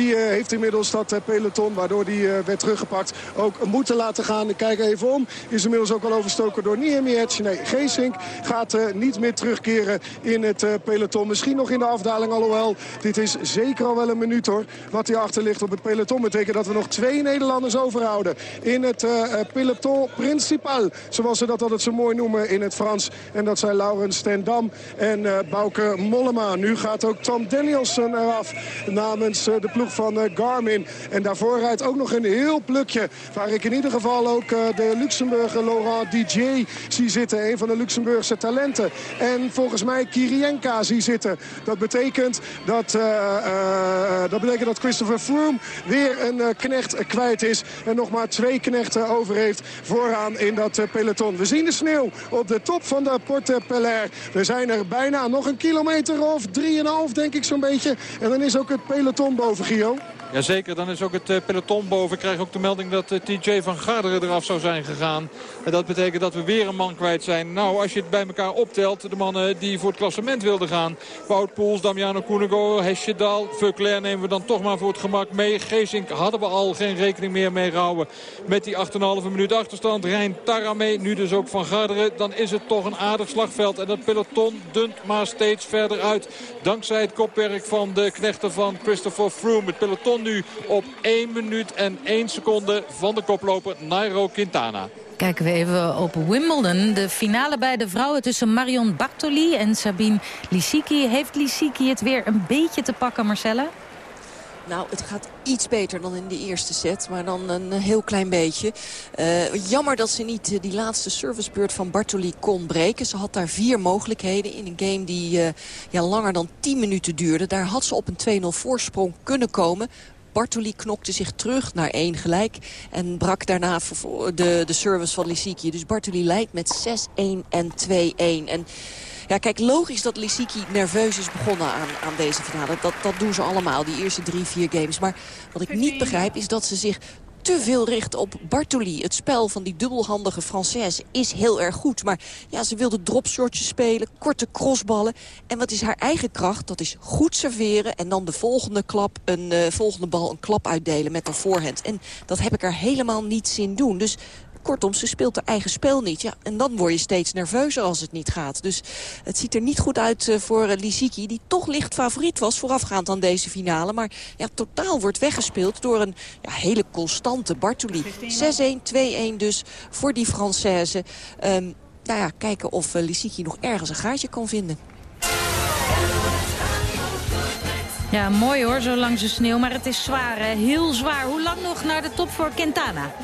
Die uh, heeft inmiddels dat uh, peloton, waardoor die uh, werd teruggepakt, ook moeten laten gaan. Kijk even om. Is inmiddels ook al overstoken door Niemiec. Nee, Geesink gaat niet meer terugkeren in het peloton. Misschien nog in de afdaling, alhoewel dit is zeker al wel een minuut hoor. Wat hier achter ligt op het peloton betekent dat we nog twee Nederlanders overhouden. In het peloton principal, zoals ze dat altijd zo mooi noemen in het Frans. En dat zijn Laurens Stendam en Bouke Mollema. Nu gaat ook Tom Danielson eraf namens de ploeg van uh, Garmin. En daarvoor rijdt ook nog een heel plukje. Waar ik in ieder geval ook uh, de Luxemburger Laurent DJ zie zitten. Een van de Luxemburgse talenten. En volgens mij Kirienka zie zitten. Dat betekent dat, uh, dat, betekent dat Christopher Froome weer een knecht kwijt is. En nog maar twee knechten over heeft vooraan in dat peloton. We zien de sneeuw op de top van de Porte Pelair. We zijn er bijna nog een kilometer of 3,5 denk ik zo'n beetje. En dan is ook het peloton boven Gio. Jazeker, dan is ook het eh, peloton boven. Ik krijg ook de melding dat eh, TJ van Garderen eraf zou zijn gegaan. En dat betekent dat we weer een man kwijt zijn. Nou, als je het bij elkaar optelt, de mannen die voor het klassement wilden gaan. Wout Poels, Damiano Koenego, Hesjedal, Veuclair nemen we dan toch maar voor het gemak mee. Geesink hadden we al geen rekening meer mee gehouden. Met die 8,5 minuut achterstand. Rijn Tarame, nu dus ook van Garderen. Dan is het toch een aardig slagveld. En dat peloton dunt maar steeds verder uit. Dankzij het kopwerk van de knechten van Christopher Froome. Het peloton nu op 1 minuut en 1 seconde van de koploper Nairo Quintana. Kijken we even op Wimbledon. De finale bij de vrouwen tussen Marion Bartoli en Sabine Lisicki. Heeft Lisicki het weer een beetje te pakken, Marcella? Nou, het gaat iets beter dan in de eerste set, maar dan een heel klein beetje. Uh, jammer dat ze niet uh, die laatste servicebeurt van Bartoli kon breken. Ze had daar vier mogelijkheden in een game die uh, ja, langer dan 10 minuten duurde. Daar had ze op een 2-0 voorsprong kunnen komen. Bartoli knokte zich terug naar één gelijk. En brak daarna de, de service van Lissiki. Dus Bartoli leidt met 6-1 en 2-1. En ja, kijk, logisch dat Lissiki nerveus is begonnen aan, aan deze finale. Dat, dat doen ze allemaal, die eerste drie, vier games. Maar wat ik niet begrijp is dat ze zich te veel richt op Bartoli. Het spel van die dubbelhandige Française is heel erg goed. Maar ja, ze wilde dropshotjes spelen, korte crossballen. En wat is haar eigen kracht? Dat is goed serveren en dan de volgende, klap, een, uh, volgende bal een klap uitdelen met haar voorhand. En dat heb ik er helemaal niet zin doen. Dus Kortom, ze speelt haar eigen spel niet. Ja, en dan word je steeds nerveuzer als het niet gaat. Dus het ziet er niet goed uit uh, voor uh, Lisicki... die toch licht favoriet was voorafgaand aan deze finale. Maar ja, totaal wordt weggespeeld door een ja, hele constante Bartoli. 6-1, 2-1 dus voor die Française. Um, nou ja, kijken of uh, Lisicki nog ergens een gaatje kan vinden. Ja, mooi hoor, zo langs de sneeuw. Maar het is zwaar, hè? heel zwaar. Hoe lang nog naar de top voor Quintana?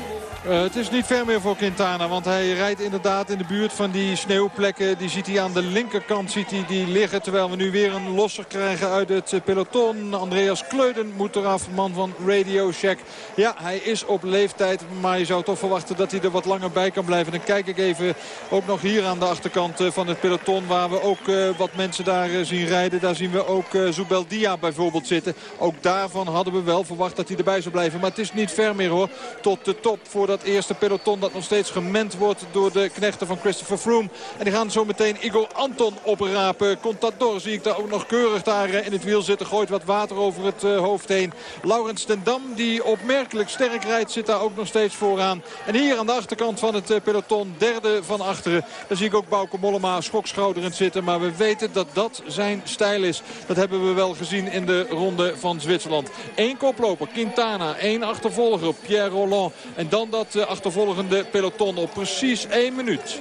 Uh, het is niet ver meer voor Quintana, want hij rijdt inderdaad in de buurt van die sneeuwplekken. Die ziet hij aan de linkerkant ziet hij die liggen, terwijl we nu weer een losser krijgen uit het peloton. Andreas Kleuden moet eraf, man van Radio Shack. Ja, hij is op leeftijd, maar je zou toch verwachten dat hij er wat langer bij kan blijven. Dan kijk ik even ook nog hier aan de achterkant eh, van het peloton, waar we ook uh, wat mensen daar zien rijden. Daar zien we ook Zubeldia bijvoorbeeld zitten. Ook daarvan hadden we wel verwacht dat hij erbij zou blijven. Maar het is niet ver meer hoor, tot de top voor dat eerste peloton dat nog steeds gemend wordt door de knechten van Christopher Froome. En die gaan zo meteen Igor Anton oprapen. Contador zie ik daar ook nog keurig daar eh, in het wiel zitten. Gooit wat water over het eh, hoofd heen. Laurens ten Dam die opmerkelijk sterk rijdt zit daar ook nog steeds vooraan. En hier aan de achterkant van het eh, peloton derde van achteren. Daar zie ik ook Bauke Mollema schokschouderend zitten. Maar we weten dat dat zijn stijl is. Dat hebben we wel gezien in de ronde van Zwitserland. Eén koploper, Quintana. één achtervolger, Pierre Roland. En dan dat het achtervolgende peloton op precies één minuut.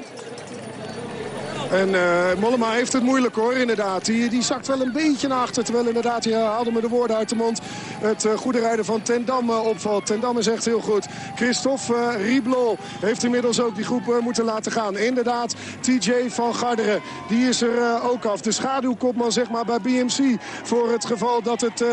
En uh, Mollema heeft het moeilijk hoor, inderdaad. Die, die zakt wel een beetje naar achter. Terwijl inderdaad, hij haalde me de woorden uit de mond. Het uh, goede rijden van Ten Dam uh, opvalt. Ten Dam is echt heel goed. Christophe Riblot heeft inmiddels ook die groep moeten laten gaan. Inderdaad, TJ van Garderen. Die is er ook af. De schaduwkopman zeg maar bij BMC. Voor het geval dat het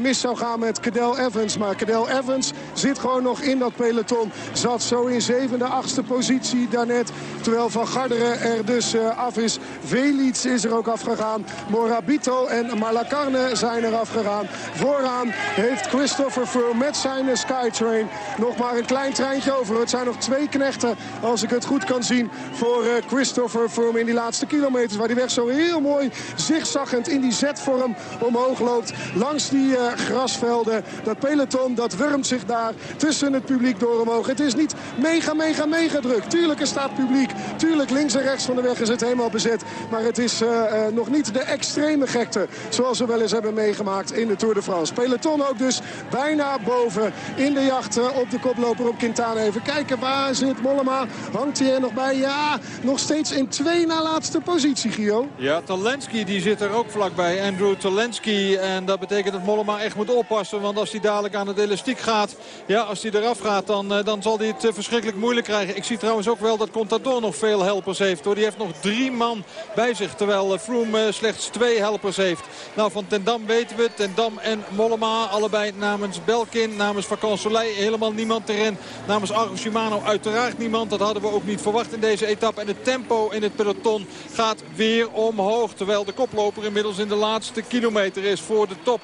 mis zou gaan met Cadel Evans. Maar Cadel Evans zit gewoon nog in dat peloton. Zat zo in zevende, achtste positie daarnet. Terwijl van Garderen er dus af is. Velits is er ook afgegaan. Morabito en Malacarne zijn er afgegaan. Vooraan heeft Christopher Froome met zijn Skytrain nog maar een klein treintje over. Het zijn nog twee knechten, als ik het goed kan zien, voor Christopher Froome in die laatste kilometers. Waar die weg zo heel mooi zigzaggend in die zetvorm omhoog loopt. Langs die grasvelden. Dat peloton, dat wurmt zich daar tussen het publiek door omhoog. Het is niet mega, mega, mega druk. Tuurlijk er staat publiek. Tuurlijk links en rechts van de weg is het helemaal bezet. Maar het is uh, uh, nog niet de extreme gekte zoals we wel eens hebben meegemaakt in de Tour de France. Peloton ook dus bijna boven in de jacht uh, op de koploper op Quintana. Even kijken, waar zit Mollema? Hangt hij er nog bij? Ja, nog steeds in twee na laatste positie, Gio. Ja, Talensky die zit er ook vlakbij. Andrew Talensky. En dat betekent dat Mollema echt moet oppassen. Want als hij dadelijk aan het elastiek gaat... Ja, als hij eraf gaat, dan, dan zal hij het verschrikkelijk moeilijk krijgen. Ik zie trouwens ook wel dat Contador nog veel helpers heeft. Hoor. Die heeft nog drie man bij zich. Terwijl Froome slechts twee helpers heeft. Nou, van Tendam weten we. Tendam en Mollema. Allebei namens Belkin. Namens Vacan Soleil helemaal niemand erin. Namens Argo Shimano uiteraard niemand. Dat hadden we ook niet verwacht in deze etappe. En het tempo in het peloton gaat weer omhoog. Terwijl de koploper inmiddels in de laatste kilometer is voor de top.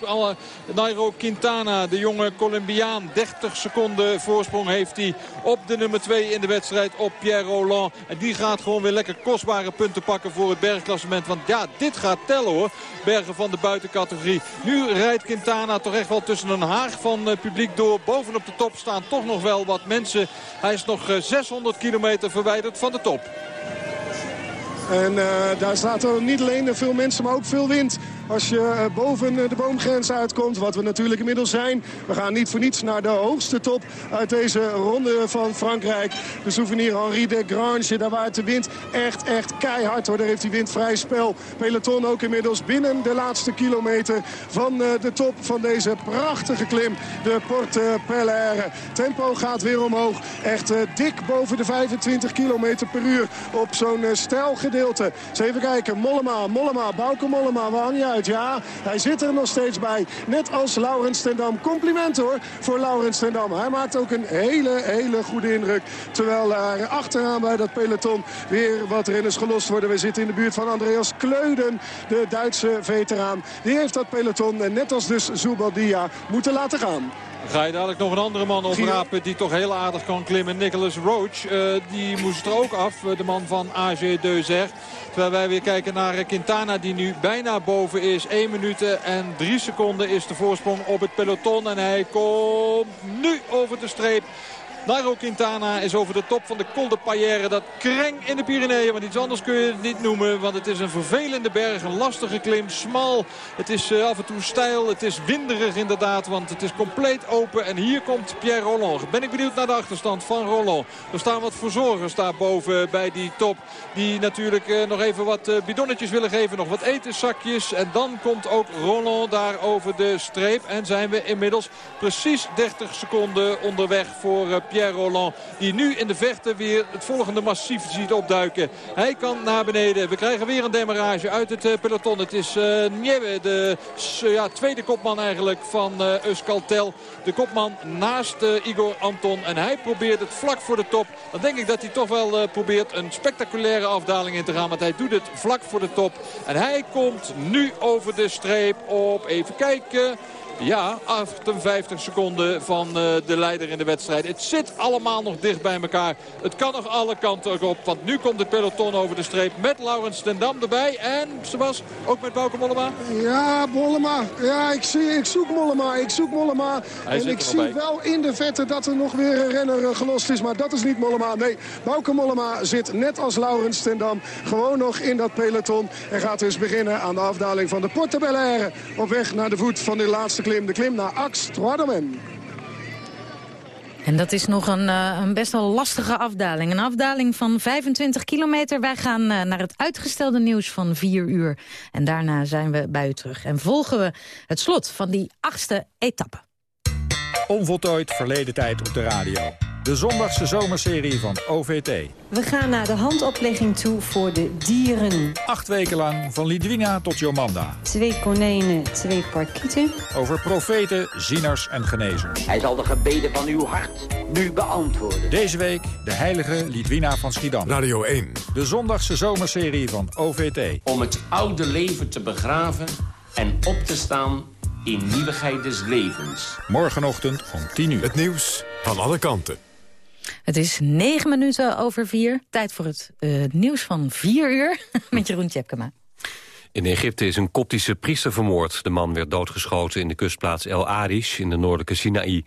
Nairo Quintana, de jonge Colombiaan. 30 seconden voorsprong heeft hij op de nummer 2 in de wedstrijd op Pierre Roland. En die gaat gewoon weer lekker punten pakken voor het bergklassement. Want ja, dit gaat tellen hoor. Bergen van de buitencategorie. Nu rijdt Quintana toch echt wel tussen een haag van uh, publiek door. Bovenop de top staan toch nog wel wat mensen. Hij is nog uh, 600 kilometer verwijderd van de top. En uh, daar er niet alleen veel mensen, maar ook veel wind. Als je uh, boven de boomgrens uitkomt, wat we natuurlijk inmiddels zijn. We gaan niet voor niets naar de hoogste top uit deze ronde van Frankrijk. De souvenir Henri de Grange, daar waait de wind echt, echt keihard. Hoor. Daar heeft die wind vrij spel. Peloton ook inmiddels binnen de laatste kilometer van uh, de top van deze prachtige klim. De Porte Pellaire. Tempo gaat weer omhoog. Echt dik boven de 25 kilometer per uur op zo'n stijl gedeelte. Dus even kijken. Mollema, Mollema, Bauke Mollema. Waar hang je uit? Ja, hij zit er nog steeds bij. Net als Laurens Tendam. Compliment hoor voor Laurens Tendam. Hij maakt ook een hele, hele goede indruk. Terwijl er achteraan bij dat peloton weer wat renners gelost worden. We zitten in de buurt van Andreas Kleuden, de Duitse veteraan. Die heeft dat peloton, net als dus Zubaldia, moeten laten gaan. Ga je dadelijk nog een andere man oprapen die toch heel aardig kan klimmen. Nicholas Roach, uh, die moest er ook af. De man van AG Deuzer. Terwijl wij weer kijken naar Quintana die nu bijna boven is. 1 minuut en 3 seconden is de voorsprong op het peloton. En hij komt nu over de streep. Nairo Quintana is over de top van de Col de Payère. Dat kreng in de Pyreneeën. Want iets anders kun je het niet noemen. Want het is een vervelende berg. Een lastige klim. Smal. Het is uh, af en toe stijl. Het is winderig inderdaad. Want het is compleet open. En hier komt Pierre Roland. Ben ik benieuwd naar de achterstand van Roland. Er staan wat verzorgers daar boven bij die top. Die natuurlijk uh, nog even wat uh, bidonnetjes willen geven. Nog wat etenzakjes. En dan komt ook Roland daar over de streep. En zijn we inmiddels precies 30 seconden onderweg voor Pierre Roland. Die nu in de vechten weer het volgende massief ziet opduiken. Hij kan naar beneden. We krijgen weer een demarrage uit het uh, peloton. Het is uh, Nieve, de uh, ja, tweede kopman eigenlijk van uh, Euskaltel. De kopman naast Igor Anton. En hij probeert het vlak voor de top. Dan denk ik dat hij toch wel probeert een spectaculaire afdaling in te gaan. Want hij doet het vlak voor de top. En hij komt nu over de streep op. Even kijken. Ja, 58 seconden van uh, de leider in de wedstrijd. Het zit allemaal nog dicht bij elkaar. Het kan nog alle kanten op. Want nu komt het peloton over de streep met Laurens ten Dam erbij. En, Sebas, ook met Bauke Mollema? Ja, Mollema. Ja, ik, zie, ik zoek Mollema. Ik zoek Mollema. Hij en ik zie bij. wel in de vette dat er nog weer een renner gelost is. Maar dat is niet Mollema. Nee, Bauke Mollema zit net als Laurens ten Dam gewoon nog in dat peloton. En gaat dus beginnen aan de afdaling van de Porte Belaire. Op weg naar de voet van de laatste klim. De klim naar Ax Troadomen. En dat is nog een, uh, een, best wel lastige afdaling. Een afdaling van 25 kilometer. Wij gaan uh, naar het uitgestelde nieuws van 4 uur. En daarna zijn we bij u terug. En volgen we het slot van die achtste etappe. Onvoltooid verleden tijd op de radio. De zondagse zomerserie van OVT. We gaan naar de handoplegging toe voor de dieren. Acht weken lang, van Lidwina tot Jomanda. Twee konijnen, twee parkieten. Over profeten, zieners en genezers. Hij zal de gebeden van uw hart nu beantwoorden. Deze week de heilige Lidwina van Schiedam. Radio 1. De zondagse zomerserie van OVT. Om het oude leven te begraven en op te staan in nieuwigheid des levens. Morgenochtend om 10 uur. Het nieuws van alle kanten. Het is negen minuten over vier. Tijd voor het uh, nieuws van vier uur met Jeroen Tjepkema. In Egypte is een koptische priester vermoord. De man werd doodgeschoten in de kustplaats El Arish in de noordelijke Sinaï.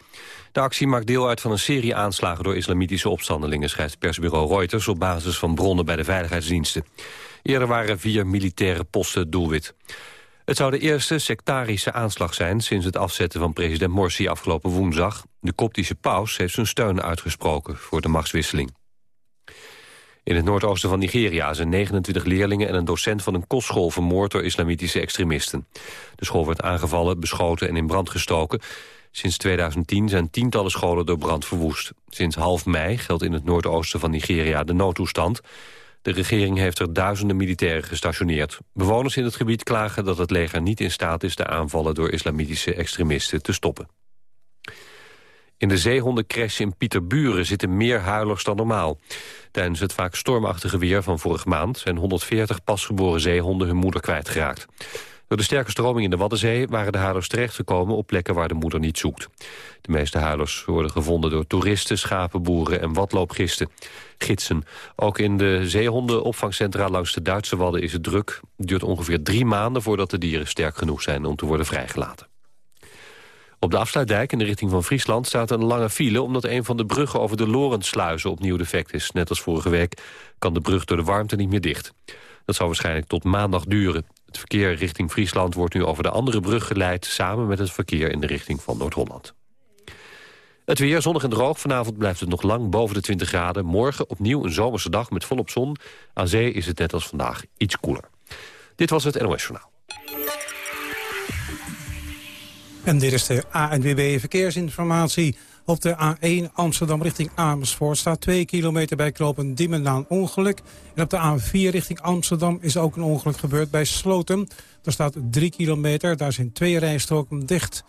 De actie maakt deel uit van een serie aanslagen door islamitische opstandelingen... schrijft persbureau Reuters op basis van bronnen bij de veiligheidsdiensten. Eerder waren vier militaire posten doelwit. Het zou de eerste sectarische aanslag zijn sinds het afzetten van president Morsi afgelopen woensdag. De koptische paus heeft zijn steun uitgesproken voor de machtswisseling. In het noordoosten van Nigeria zijn 29 leerlingen en een docent van een kostschool vermoord door islamitische extremisten. De school werd aangevallen, beschoten en in brand gestoken. Sinds 2010 zijn tientallen scholen door brand verwoest. Sinds half mei geldt in het noordoosten van Nigeria de noodtoestand. De regering heeft er duizenden militairen gestationeerd. Bewoners in het gebied klagen dat het leger niet in staat is... de aanvallen door islamitische extremisten te stoppen. In de zeehondencrash in Pieterburen zitten meer huilers dan normaal. Tijdens het vaak stormachtige weer van vorige maand... zijn 140 pasgeboren zeehonden hun moeder kwijtgeraakt. Door de sterke stroming in de Waddenzee waren de huilers terechtgekomen op plekken waar de moeder niet zoekt. De meeste huilers worden gevonden door toeristen, schapenboeren en watloopgisten. Gidsen. Ook in de zeehondenopvangcentra langs de Duitse Wadden is het druk. Het duurt ongeveer drie maanden voordat de dieren sterk genoeg zijn om te worden vrijgelaten. Op de afsluitdijk in de richting van Friesland staat een lange file... omdat een van de bruggen over de Lorentsluizen opnieuw defect is. Net als vorige week kan de brug door de warmte niet meer dicht. Dat zal waarschijnlijk tot maandag duren. Het verkeer richting Friesland wordt nu over de andere brug geleid... samen met het verkeer in de richting van Noord-Holland. Het weer zonnig en droog. Vanavond blijft het nog lang boven de 20 graden. Morgen opnieuw een zomerse dag met volop zon. Aan zee is het net als vandaag iets koeler. Dit was het NOS Journaal. En dit is de ANWB Verkeersinformatie. Op de A1 Amsterdam richting Amersfoort staat 2 kilometer bij Knopen Diemen na een ongeluk. En op de A4 richting Amsterdam is ook een ongeluk gebeurd bij Sloten. Daar staat 3 kilometer, daar zijn twee rijstroken dicht.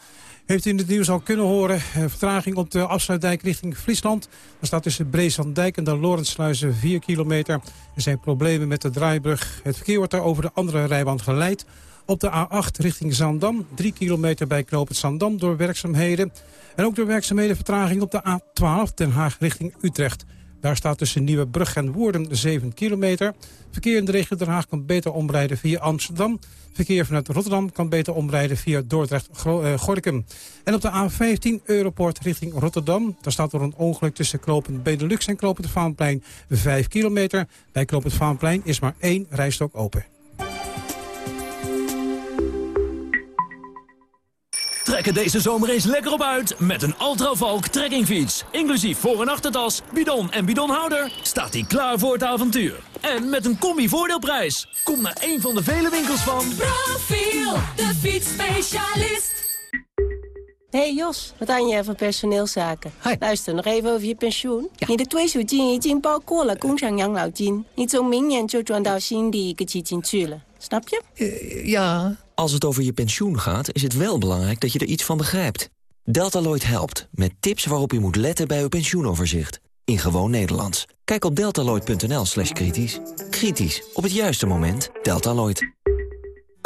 Heeft u in het nieuws al kunnen horen, eh, vertraging op de afsluitdijk richting Friesland. Daar staat tussen Breeslanddijk en de Lorentsluizen 4 kilometer. Er zijn problemen met de draaibrug. Het verkeer wordt daar over de andere rijbaan geleid. Op de A8 richting Zandam, 3 kilometer bij knooppunt Zandam door werkzaamheden. En ook door werkzaamheden vertraging op de A12 Den Haag richting Utrecht. Daar staat tussen Nieuwebrug en Woerden 7 kilometer. Verkeer in de regio Den Haag kan beter omrijden via Amsterdam. Verkeer vanuit Rotterdam kan beter omrijden via Dordrecht-Gorkum. En op de A15 Europort richting Rotterdam. Daar staat er een ongeluk tussen Knopend Benelux en Knopend Vaanplein 5 kilometer. Bij Knopend Vaanplein is maar één rijstok open. Trek er deze zomer eens lekker op uit met een Valk trekkingfiets. Inclusief voor- en achtertas, bidon en bidonhouder staat hij klaar voor het avontuur. En met een combi-voordeelprijs. Kom naar een van de vele winkels van... Profiel, de fietsspecialist. Hey Jos, wat aan je van personeelszaken? Hi. Luister, nog even over je pensioen. Ja. 你的退休金已经包括了工厂养老金，你从明年就转到新的一个基金去了，snap je? Uh, ja. Als het over je pensioen gaat, is het wel belangrijk dat je er iets van begrijpt. Deltaloid helpt, met tips waarop u moet letten bij uw pensioenoverzicht. In gewoon Nederlands. Kijk op deltaloid.nl slash kritisch. Kritisch, op het juiste moment. Deltaloid.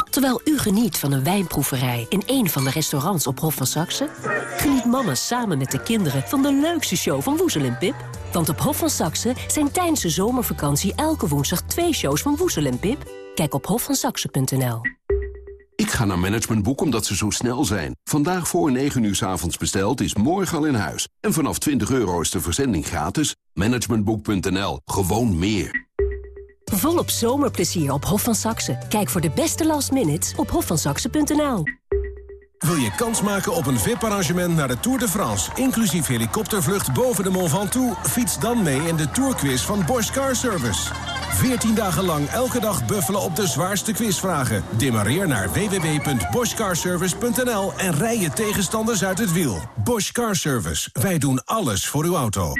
Terwijl u geniet van een wijnproeverij in een van de restaurants op Hof van Saxe... geniet mama samen met de kinderen van de leukste show van Woezel en Pip. Want op Hof van Saxe zijn tijdens de zomervakantie elke woensdag twee shows van Woezel en Pip. Kijk op hofvansaxe.nl. Ik ga naar Managementboek omdat ze zo snel zijn. Vandaag voor 9 uur s avonds besteld is morgen al in huis. En vanaf 20 euro is de verzending gratis. Managementboek.nl. Gewoon meer. Volop zomerplezier op Hof van Saxe. Kijk voor de beste last minutes op hofvansaxe.nl. Wil je kans maken op een VIP-arrangement naar de Tour de France... inclusief helikoptervlucht boven de Mont Ventoux? Fiets dan mee in de Tourquiz van Bosch Car Service. 14 dagen lang elke dag buffelen op de zwaarste quizvragen. Demareer naar www.boschcarservice.nl en rij je tegenstanders uit het wiel. Bosch Car Service. Wij doen alles voor uw auto.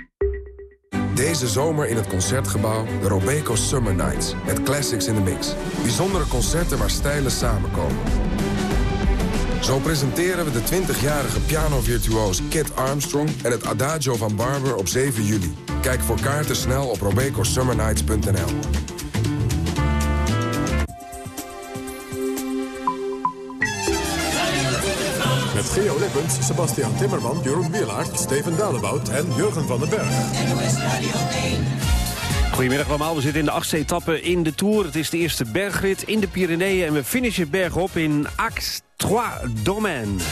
Deze zomer in het Concertgebouw de Robeco Summer Nights. Met classics in the mix. Bijzondere concerten waar stijlen samenkomen. Zo presenteren we de 20-jarige pianovirtuoos Kit Armstrong... en het Adagio van Barber op 7 juli. Kijk voor kaarten snel op robecosummernights.nl. Met Geo Lippens, Sebastian Timmerman, Jeroen Wielaert, Steven Dalebout en Jurgen van den Berg. Goedemiddag allemaal, we zitten in de achtste etappe in de Tour. Het is de eerste bergrit in de Pyreneeën en we finishen bergop in Axe Trois Domaines.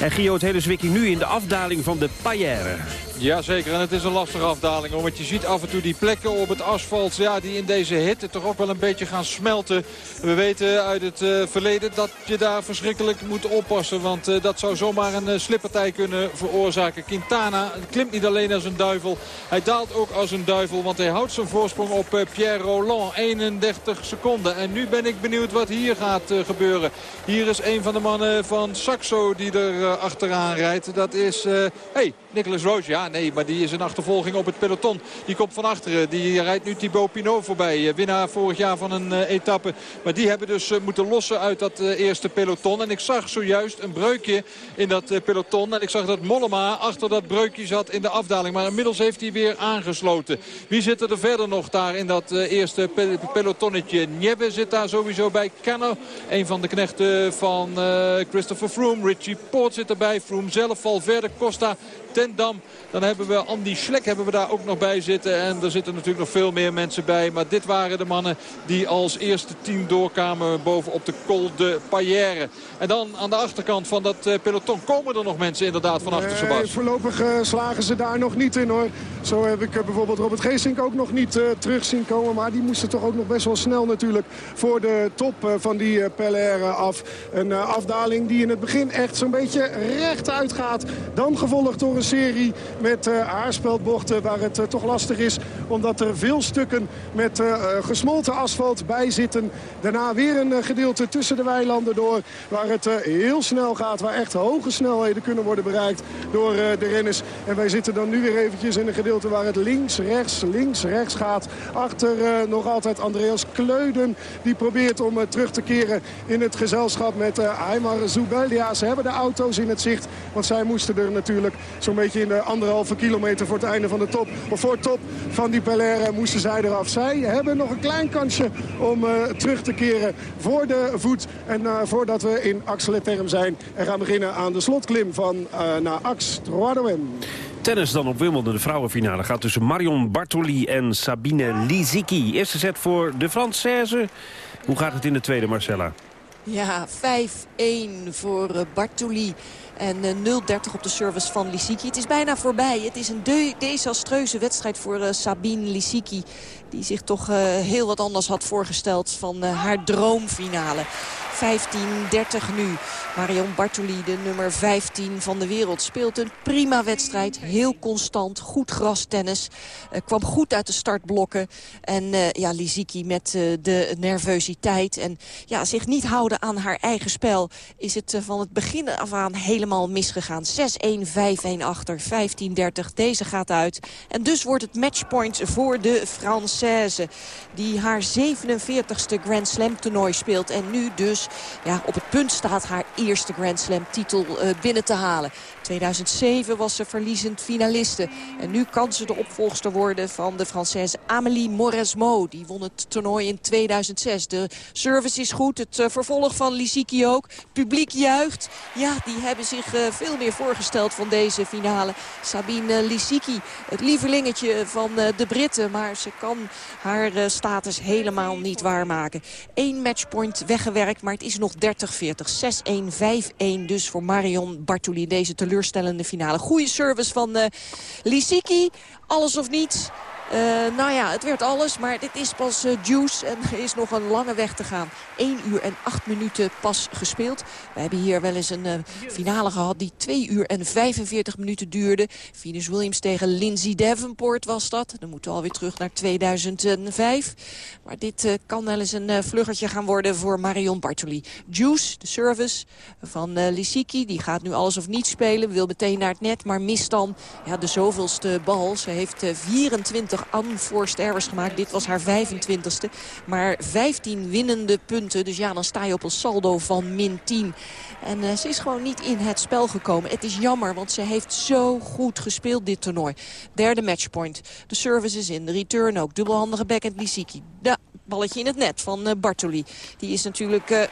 En Gio, het hele zwikkie nu in de afdaling van de Payère. Jazeker, en het is een lastige afdaling. Want je ziet af en toe die plekken op het asfalt ja, die in deze hitte toch ook wel een beetje gaan smelten. We weten uit het uh, verleden dat je daar verschrikkelijk moet oppassen. Want uh, dat zou zomaar een uh, kunnen veroorzaken. Quintana klimt niet alleen als een duivel. Hij daalt ook als een duivel. Want hij houdt zijn voorsprong op Pierre Roland. 31 seconden. En nu ben ik benieuwd wat hier gaat gebeuren. Hier is een van de mannen van Saxo die er achteraan rijdt. Dat is... hey, Nicolas Roche. Ja, nee, maar die is een achtervolging op het peloton. Die komt van achteren. Die rijdt nu Thibaut Pinot voorbij. Eh, winnaar vorig jaar van een uh, etappe. Maar die hebben dus uh, moeten lossen uit dat eerste peloton. En ik zag zojuist een breukje in dat peloton. En ik zag dat Mollema achter dat breukje zat in de afdaling. Maar inmiddels heeft hij weer aangesloten. Wie zit er verder nog daar in dat eerste pe pelotonnetje? Niebbe zit daar sowieso bij. Cano, een van de knechten van Christopher Froome. Richie Poort zit erbij. Froome zelf, Valverde, Costa, Tendam. Dan hebben we Andy Schlek hebben we daar ook nog bij zitten. En er zitten natuurlijk nog veel meer mensen bij. Maar dit waren de mannen die als eerste team doorkamen bovenop de Col de Payère. En dan aan de achterkant van dat peloton komen er nog mensen inderdaad van achter. Nee, voorlopig uh, slagen ze daar nog niet in hoor. Zo heb ik uh, bijvoorbeeld Robert Geesink ook nog niet uh, terug zien komen. Maar die moesten toch ook nog best wel snel natuurlijk voor de top van die Pelaire af. Een afdaling die in het begin echt zo'n beetje rechtuit gaat. Dan gevolgd door een serie met uh, haarspeldbochten waar het uh, toch lastig is. Omdat er veel stukken met uh, gesmolten asfalt bij zitten. Daarna weer een gedeelte tussen de weilanden door. Waar het heel snel gaat. Waar echt hoge snelheden kunnen worden bereikt door de renners. En wij zitten dan nu weer eventjes in een gedeelte waar het links, rechts, links, rechts gaat. Achter nog altijd Andreas Kleuden. Die probeert om terug te keren in het gezelschap met uh, Aymar Zubeldia. Ze hebben de auto's in het zicht. Want zij moesten er natuurlijk zo'n beetje in de anderhalve kilometer voor het einde van de top. Of voor het top van die Pelaire moesten zij eraf. Zij hebben nog een klein kansje om uh, terug te keren voor de voet. En uh, voordat we in Axeletterm zijn en gaan beginnen aan de slotklim van uh, naar Ax. Tennis dan op Wimbledon. De vrouwenfinale gaat tussen Marion Bartoli en Sabine Lisicki. Eerste set voor de Française. Hoe gaat het in de tweede, Marcella? Ja, 5-1 voor Bartoli. En uh, 0-30 op de service van Lisicki. Het is bijna voorbij. Het is een de desastreuze wedstrijd voor uh, Sabine Lisicki. Die zich toch uh, heel wat anders had voorgesteld van haar droomfinale. 15-30 nu. Marion Bartoli, de nummer 15 van de wereld, speelt een prima wedstrijd. Heel constant, goed grastennis. Uh, kwam goed uit de startblokken. En ja, Lisicki met de nervositeit en ja, zich niet houden aan haar eigen spel... is het van het begin af aan helemaal misgegaan. 6-1, 5-1 achter, 15-30. Deze gaat uit. En dus wordt het matchpoint voor de Die haar 47ste Grand Slam toernooi speelt. En nu dus ja, op het punt staat haar eerste Grand Slam titel uh, binnen te halen. 2007 was ze verliezend finaliste. En nu kan ze de opvolgster worden van de Française Amélie Mauresmo. Die won het toernooi in 2006. De service is goed, het uh, vervolg van Lisicki ook. Publiek juicht. Ja, die hebben zich uh, veel meer voorgesteld van deze finale. Sabine Lisicki, het lievelingetje van de Britten. Maar ze kan haar status helemaal niet waarmaken. Eén matchpoint weggewerkt, maar het is nog 30-40. 6-1, 5-1 dus voor Marion Bartoli deze teleurstellende finale. Goede service van uh, Lisicki. Alles of niets. Nou ja, het werd alles, maar dit is pas juice en er is nog een lange weg te gaan. 1 uur en 8 minuten pas gespeeld. We hebben hier wel eens een finale gehad die 2 uur en 45 minuten duurde. Venus Williams tegen Lindsay Davenport was dat. Dan moeten we alweer terug naar 2005. Maar dit kan wel eens een vluggertje gaan worden voor Marion Bartoli. Juice, de service van Lissiki, die gaat nu alles of niet spelen. Wil meteen naar het net, maar mist dan ja, de zoveelste bal. Ze heeft 24 unforced errors gemaakt. Dit was haar 25ste. Maar 15 winnende punten. Dus ja, dan sta je op een saldo van min 10. En uh, ze is gewoon niet in het spel gekomen. Het is jammer, want ze heeft zo goed gespeeld dit toernooi. Derde matchpoint. De service is in, de return ook. Dubbelhandige backhand Lissiki. Ja, balletje in het net van uh, Bartoli. Die is natuurlijk uh,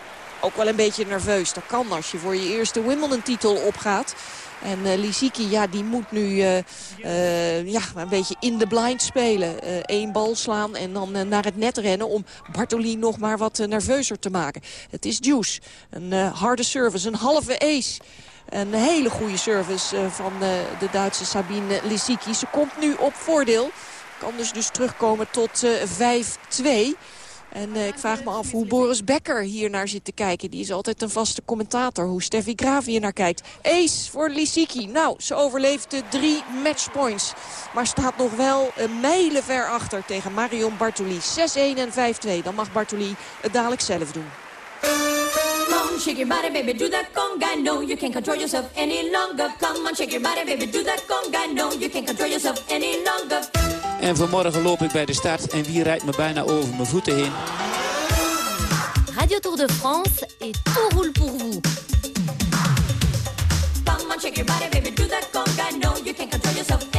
ook wel een beetje nerveus. Dat kan als je voor je eerste Wimbledon-titel opgaat. En uh, ja, die moet nu uh, uh, ja, een beetje in de blind spelen. Eén bal slaan en dan naar het net rennen om Bartoli nog maar wat nerveuzer te maken. Het is Juice. Een harde service, een halve ace. Een hele goede service van de Duitse Sabine Lisicki. Ze komt nu op voordeel. Kan dus, dus terugkomen tot 5-2. En uh, ik vraag me af hoe Boris Becker hier naar zit te kijken. Die is altijd een vaste commentator. Hoe Steffi Graaf hier naar kijkt. Ace voor Lisicki. Nou, ze overleeft de drie matchpoints. Maar staat nog wel een mijlen ver achter tegen Marion Bartoli. 6-1 en 5-2. Dan mag Bartoli het dadelijk zelf doen. Shake your body, baby, do that conga. No, you can't control yourself any longer. Come on, shake your body, baby, do that conga. No, you can't control yourself any longer. En vanmorgen loop ik bij de start en wie rijdt me bijna over mijn voeten heen? Radio Tour de France et tout roule pour vous. Come on, shake your body, baby, do that conga. No, you can't control yourself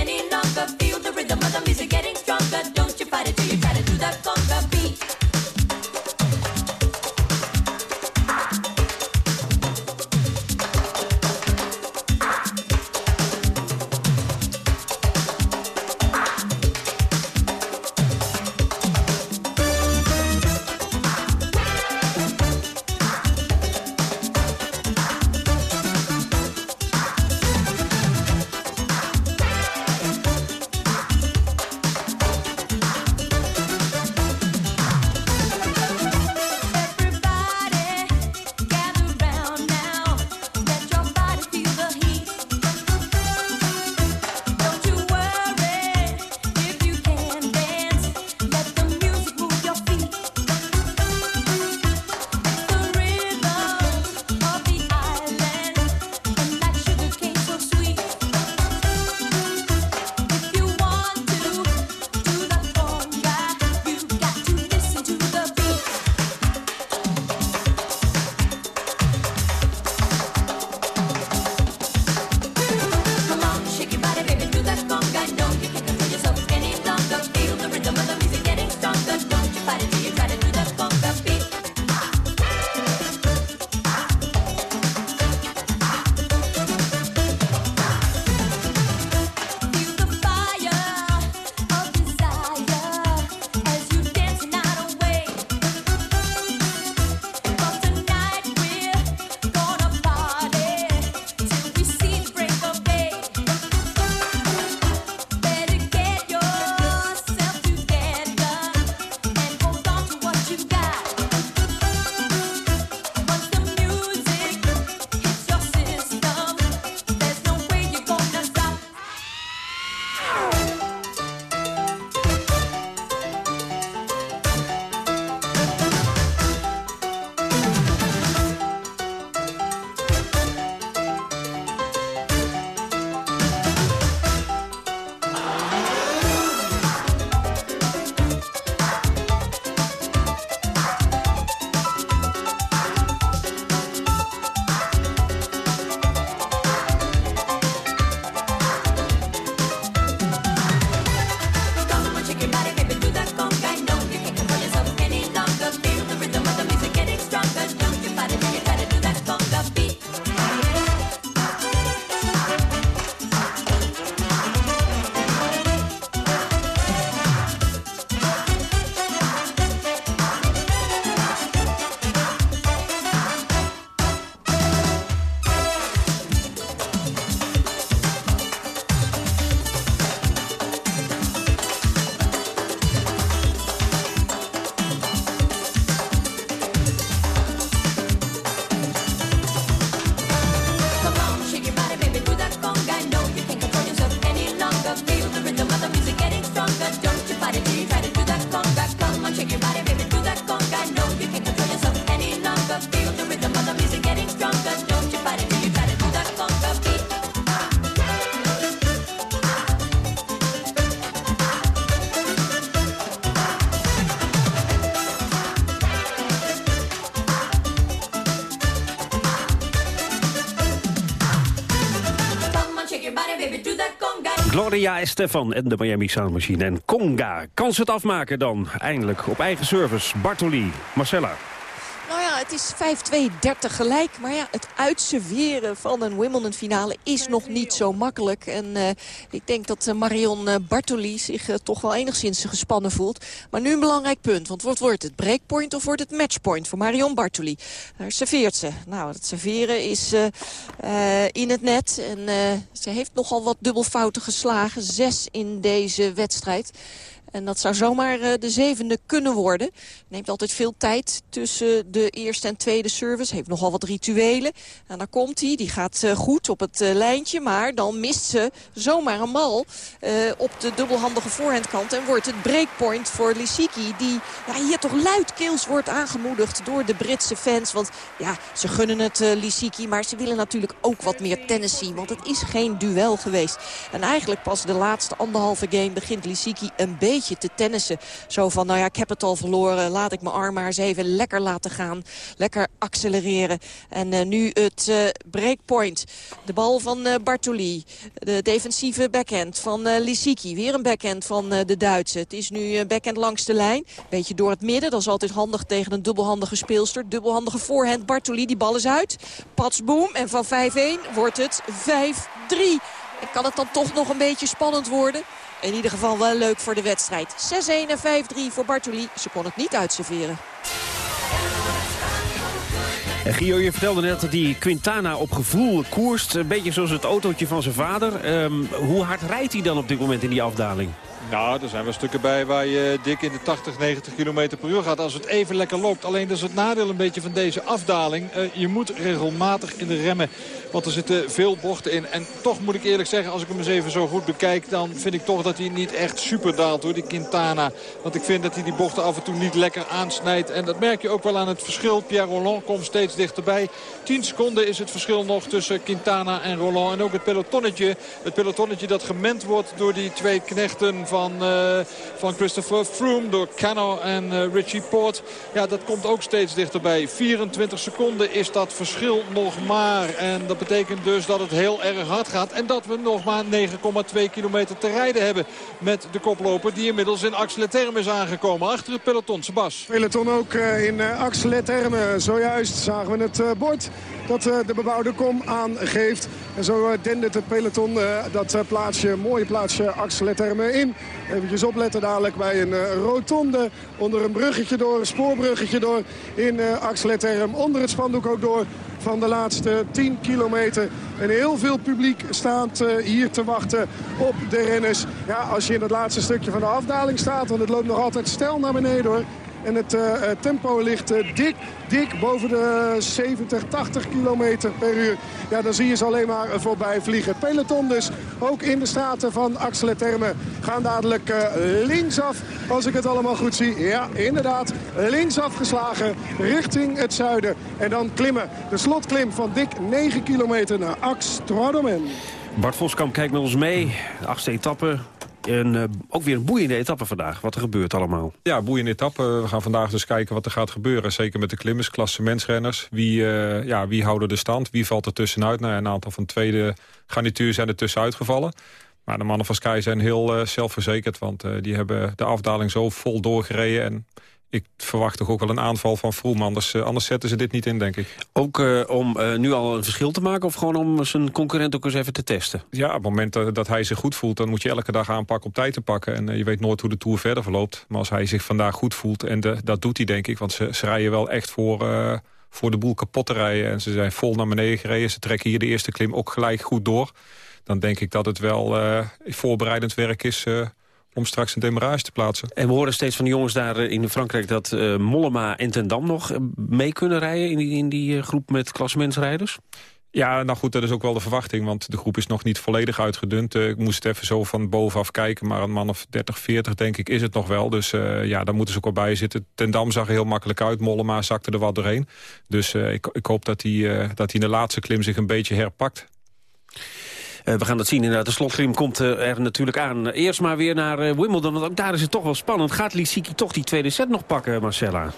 Gloria Estefan en de Miami Sound Machine. En Conga. Kan ze het afmaken dan? Eindelijk op eigen service. Bartoli. Marcella. Het is 5-2-30 gelijk. Maar ja, het uitserveren van een Wimbledon-finale is nog niet zo makkelijk. En uh, ik denk dat uh, Marion uh, Bartoli zich toch wel enigszins gespannen voelt. Maar nu een belangrijk punt. Want wat wordt het? Breakpoint of wordt het matchpoint voor Marion Bartoli? Daar serveert ze. Nou, het serveren is in het net. En ze heeft nogal wat dubbelfouten geslagen. Zes in deze wedstrijd. En dat zou zomaar uh, de zevende kunnen worden. Neemt altijd veel tijd tussen de eerste en tweede service. Heeft nogal wat rituelen. En daar komt hij. Die gaat uh, goed op het uh, lijntje. Maar dan mist ze zomaar een mal op de dubbelhandige voorhandkant. En wordt het breakpoint voor Lissiki. Die ja, hier toch luidkeels wordt aangemoedigd door de Britse fans. Want ja, ze gunnen het Lissiki. Maar ze willen natuurlijk ook wat meer tennis zien. Want het is geen duel geweest. En eigenlijk pas de laatste anderhalve game begint Lissiki een beetje te tennissen. Zo van, nou ja, ik heb het al verloren. Laat ik mijn arm maar eens even lekker laten gaan. Lekker accelereren. En uh, nu het uh, breakpoint. De bal van uh, Bartoli. De defensieve backhand van Lissiki. Weer een backhand van de Duitse. Het is nu backhand langs de lijn. Beetje door het midden. Dat is altijd handig tegen een dubbelhandige speelster. Dubbelhandige voorhand. Bartoli, die bal is uit. Patsboom. En van 5-1 wordt het 5-3. Kan het dan toch nog een beetje spannend worden? In ieder geval wel leuk voor de wedstrijd. 6-1 en 5-3 voor Bartoli. Ze kon het niet uitserveren. En Gio, je vertelde net dat die Quintana op gevoel koerst. Een beetje zoals het autootje van zijn vader. Um, hoe hard rijdt hij dan op dit moment in die afdaling? Nou, er zijn wel stukken bij waar je dik in de 80, 90 km per uur gaat. Als het even lekker loopt. Alleen dat is het nadeel een beetje van deze afdaling. Uh, je moet regelmatig in de remmen. Want er zitten veel bochten in. En toch moet ik eerlijk zeggen, als ik hem eens even zo goed bekijk... dan vind ik toch dat hij niet echt super daalt hoor, die Quintana. Want ik vind dat hij die bochten af en toe niet lekker aansnijdt. En dat merk je ook wel aan het verschil. Pierre Roland komt steeds dichterbij. 10 seconden is het verschil nog tussen Quintana en Roland. En ook het pelotonnetje. Het pelotonnetje dat gemend wordt door die twee knechten van, uh, van Christopher Froome. Door Cano en uh, Richie Port. Ja, dat komt ook steeds dichterbij. 24 seconden is dat verschil nog maar. En dat betekent dus dat het heel erg hard gaat. En dat we nog maar 9,2 kilometer te rijden hebben. Met de koploper die inmiddels in Axel is aangekomen. Achter het peloton, Sebas. Peloton ook uh, in Axel Zojuist zagen we het bord dat de bebouwde kom aangeeft. En zo dendert het peloton dat plaatsje, mooie plaatsje Axel in. Even opletten dadelijk bij een rotonde. Onder een bruggetje door, een spoorbruggetje door in Axel Onder het spandoek ook door van de laatste 10 kilometer. En heel veel publiek staat uh, hier te wachten op de renners. Ja, als je in het laatste stukje van de afdaling staat... want het loopt nog altijd stel naar beneden hoor... En het uh, tempo ligt uh, dik, dik boven de 70, 80 kilometer per uur. Ja, dan zie je ze alleen maar voorbij vliegen. Peloton dus, ook in de straten van Axel gaan dadelijk uh, linksaf. Als ik het allemaal goed zie. Ja, inderdaad, linksaf geslagen richting het zuiden. En dan klimmen. De slotklim van dik 9 kilometer naar Ax Trodomen. Bart Voskamp kijkt met ons mee. Achtste etappe. En uh, ook weer een boeiende etappe vandaag. Wat er gebeurt allemaal. Ja, boeiende etappe. We gaan vandaag dus kijken wat er gaat gebeuren. Zeker met de klimmers, klassementsrenners. Wie, uh, ja, wie houden de stand? Wie valt er tussenuit? Nou, een aantal van de tweede garnituur zijn er tussenuit gevallen. Maar de mannen van Sky zijn heel uh, zelfverzekerd. Want die hebben de afdaling zo vol doorgereden. En ik verwacht toch ook wel een aanval van Vroom. Anders, uh, anders zetten ze dit niet in, denk ik. Ook uh, om uh, nu al een verschil te maken... of gewoon om zijn concurrent ook eens even te testen? Ja, op het moment dat hij zich goed voelt... dan moet je elke dag aanpakken op tijd te pakken. En je weet nooit hoe de Tour verder verloopt. Maar als hij zich vandaag goed voelt... en de, dat doet hij, denk ik... want ze, ze rijden wel echt voor, voor de boel kapot te rijden. En ze zijn vol naar beneden gereden. Ze trekken hier de eerste klim ook gelijk goed door. Dan denk ik dat het wel voorbereidend werk is om straks een demarage te plaatsen. En we horen steeds van de jongens daar in Frankrijk... dat uh, Mollema en Ten Dam nog mee kunnen rijden in die, in die groep met klassementsrijders? Ja, nou goed, dat is ook wel de verwachting, want de groep is nog niet volledig uitgedund. Uh, ik moest even zo van bovenaf kijken, maar een man of 30, 40 denk ik is het nog wel. Dus uh, ja, daar moeten ze ook wel bij zitten. Ten Dam zag er heel makkelijk uit, Mollema zakte er wat doorheen. Dus uh, ik, ik hoop dat hij, dat hij in de laatste klim zich een beetje herpakt. Uh, we gaan dat zien. Inderdaad, de slotklim komt uh, er natuurlijk aan. Eerst maar weer naar uh, Wimbledon, want ook daar is het toch wel spannend. Gaat Lissiki toch die tweede set nog pakken, Marcella?